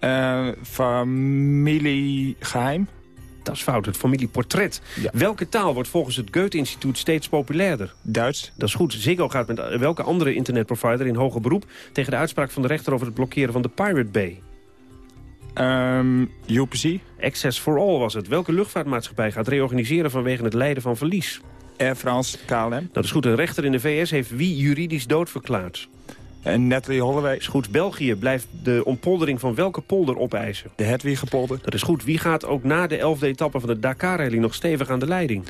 Uh, familiegeheim. Dat is fout, het familieportret. Welke taal wordt volgens het Goethe-instituut steeds populairder? Duits. Dat is goed. Ziggo gaat met welke andere internetprovider in hoger beroep... tegen de uitspraak van de rechter over het blokkeren van de Pirate Bay? Um, UPC. Access for All was het. Welke luchtvaartmaatschappij gaat reorganiseren vanwege het lijden van verlies? Air France, KLM. Dat is goed. Een rechter in de VS heeft wie juridisch dood verklaard? En Natalie Holloway. Is goed. België blijft de ontpoldering van welke polder opeisen? De Hedwigepolder. Dat is goed. Wie gaat ook na de elfde etappe van de Dakar-rally nog stevig aan de leiding?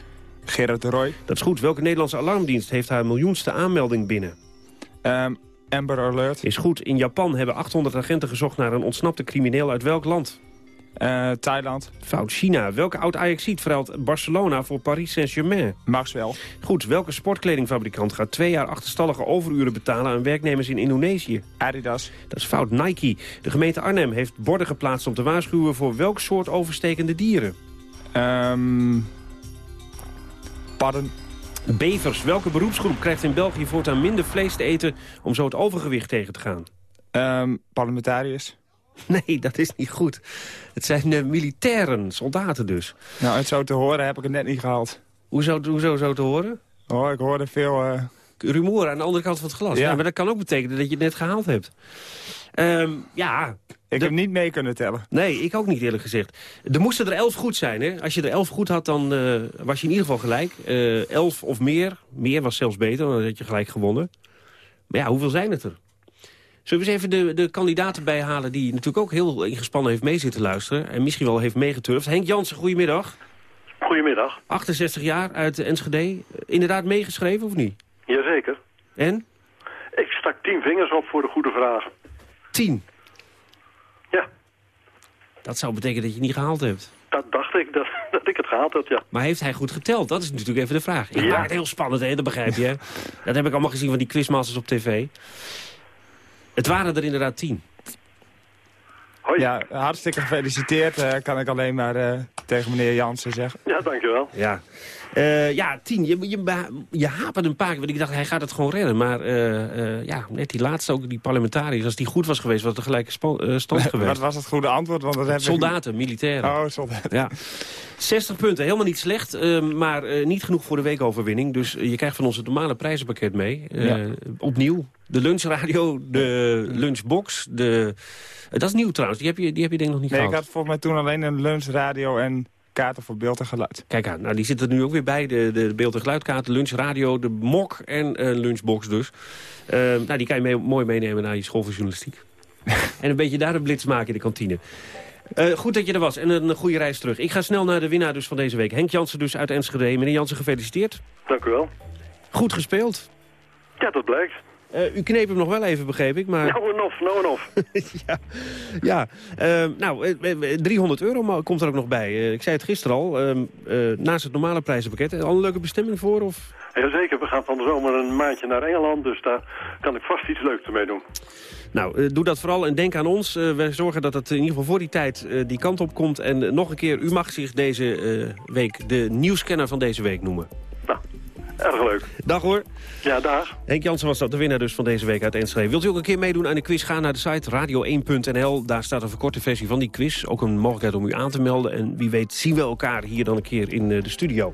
Gerard de Roy. Dat is goed. Welke Nederlandse alarmdienst heeft haar miljoenste aanmelding binnen? Um, Amber Alert. Is goed. In Japan hebben 800 agenten gezocht naar een ontsnapte crimineel uit welk land? Uh, Thailand. Fout. China. Welke oud Ajaxiet verhuilt Barcelona voor Paris Saint-Germain? Maxwell. Goed. Welke sportkledingfabrikant gaat twee jaar achterstallige overuren betalen aan werknemers in Indonesië? Adidas. Dat is fout. Nike. De gemeente Arnhem heeft borden geplaatst om te waarschuwen voor welk soort overstekende dieren? Um, padden. Bevers. Welke beroepsgroep krijgt in België voortaan minder vlees te eten om zo het overgewicht tegen te gaan? Um, parlementariërs. Nee, dat is niet goed. Het zijn uh, militairen, soldaten dus. Nou, het zo te horen heb ik het net niet gehaald. Hoezo, hoezo zo te horen? Oh, ik hoorde veel... Uh... Rumoer aan de andere kant van het glas. Ja. ja. maar dat kan ook betekenen dat je het net gehaald hebt. Um, ja... Ik de... heb niet mee kunnen tellen. Nee, ik ook niet eerlijk gezegd. Er moesten er elf goed zijn. Hè? Als je er elf goed had, dan uh, was je in ieder geval gelijk. Elf of meer. Meer was zelfs beter, dan had je gelijk gewonnen. Maar ja, hoeveel zijn het er? Zullen we eens even de, de kandidaten bijhalen... die natuurlijk ook heel ingespannen heeft mee zitten luisteren... en misschien wel heeft meegeturfd. Henk Jansen, goedemiddag. Goedemiddag. 68 jaar uit Enschede. Inderdaad meegeschreven of niet? Jazeker. En? Ik stak tien vingers op voor de goede vragen. Tien? Ja. Dat zou betekenen dat je niet gehaald hebt. Dat dacht ik, dat, dat ik het gehaald had, ja. Maar heeft hij goed geteld? Dat is natuurlijk even de vraag. Ik ja. maak het heel spannend, hè? dat begrijp je. dat heb ik allemaal gezien van die quizmasters op tv. Het waren er inderdaad tien. Hoi. Ja, hartstikke gefeliciteerd, uh, kan ik alleen maar uh, tegen meneer Jansen zeggen. Ja, dankjewel. Ja, uh, ja tien. Je, je, je haperde een paar keer, want ik dacht hij gaat het gewoon redden. Maar ja, net die laatste ook, die parlementariërs, als die goed was geweest, was het een gelijke stand geweest. Wat was het goede antwoord? Want dat soldaten, militairen. Oh, soldaten. Ja. 60 punten, helemaal niet slecht, maar niet genoeg voor de weekoverwinning. Dus je krijgt van ons het normale prijzenpakket mee. Ja. Opnieuw. De lunchradio, de lunchbox, de... Dat is nieuw trouwens, die heb je, die heb je denk ik nog niet nee, gehad. Nee, ik had volgens mij toen alleen een lunchradio en kaarten voor beeld en geluid. Kijk aan, nou die zitten er nu ook weer bij. De, de beeld- en geluidkaarten, lunchradio, de mok en een lunchbox dus. Uh, nou, die kan je mee, mooi meenemen naar je school voor journalistiek. en een beetje daar een blitz maken in de kantine. Uh, goed dat je er was en een goede reis terug. Ik ga snel naar de winnaar dus van deze week. Henk Jansen dus uit Enschede. Meneer Jansen, gefeliciteerd. Dank u wel. Goed gespeeld. Ja, dat blijkt. Uh, u kneep hem nog wel even, begreep ik. Maar... Nou en of, nou en of. ja, ja. Uh, nou, 300 euro komt er ook nog bij. Uh, ik zei het gisteren al, ehm, naast het normale prijzenpakket. Al een leuke bestemming voor? Of? Jazeker, we gaan van de zomer een maandje naar Engeland. Dus daar kan ik vast iets leuks mee doen. Nou, doe dat vooral en denk aan ons. wij zorgen dat het in ieder geval voor die tijd die kant op komt. En nog een keer, u mag zich deze week de nieuwscanner van deze week noemen. Erg leuk. Dag hoor. Ja, dag. Henk Jansen was dat de winnaar dus van deze week uit Enschede. Wilt u ook een keer meedoen aan de quiz? Ga naar de site radio1.nl. Daar staat een verkorte versie van die quiz. Ook een mogelijkheid om u aan te melden. En wie weet zien we elkaar hier dan een keer in de studio.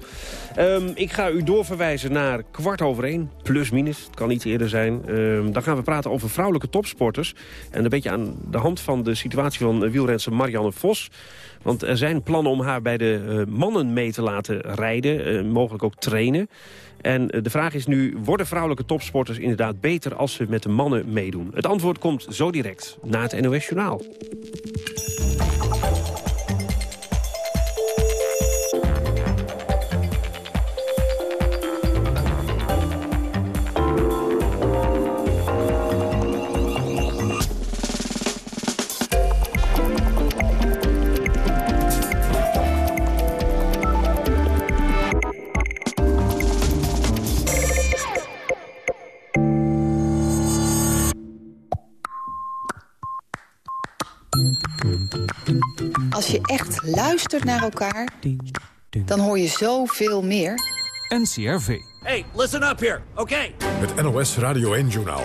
Um, ik ga u doorverwijzen naar kwart over één. Plus minus. Het kan iets eerder zijn. Um, dan gaan we praten over vrouwelijke topsporters. En een beetje aan de hand van de situatie van wielrenster Marianne Vos. Want er zijn plannen om haar bij de uh, mannen mee te laten rijden. Uh, mogelijk ook trainen. En de vraag is nu, worden vrouwelijke topsporters inderdaad beter als ze met de mannen meedoen? Het antwoord komt zo direct, na het NOS Journaal. Als je echt luistert naar elkaar, dan hoor je zoveel meer. NCRV. Hey, listen up here, okay? Het NOS Radio 1-journaal.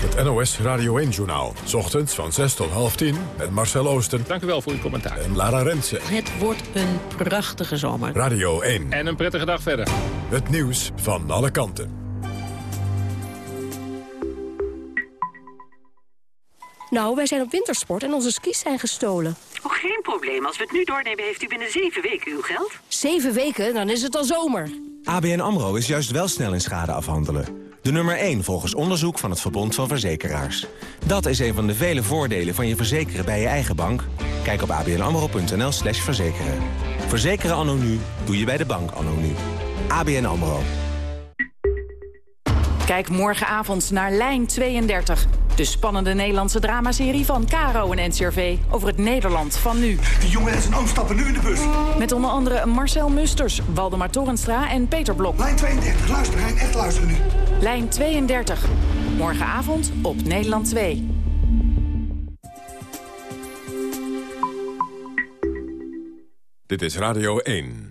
Het NOS Radio 1-journaal. Ochtends van 6 tot half 10 met Marcel Oosten. Dank u wel voor uw commentaar. En Lara Rensen. Het wordt een prachtige zomer. Radio 1. En een prettige dag verder. Het nieuws van alle kanten. Nou, wij zijn op wintersport en onze skis zijn gestolen. Oh, geen probleem. Als we het nu doornemen, heeft u binnen zeven weken uw geld. Zeven weken? Dan is het al zomer. ABN AMRO is juist wel snel in schade afhandelen. De nummer 1 volgens onderzoek van het Verbond van Verzekeraars. Dat is een van de vele voordelen van je verzekeren bij je eigen bank. Kijk op abnamro.nl slash verzekeren. Verzekeren anno nu doe je bij de bank anno nu. ABN AMRO. Kijk morgenavond naar Lijn 32. De spannende Nederlandse dramaserie van Caro en NCRV over het Nederland van nu. Die jongen en zijn oom stappen nu in de bus. Met onder andere Marcel Musters, Waldemar Torenstra en Peter Blok. Lijn 32, luister Rijn, echt luisteren nu. Lijn 32. Morgenavond op Nederland 2. Dit is Radio 1.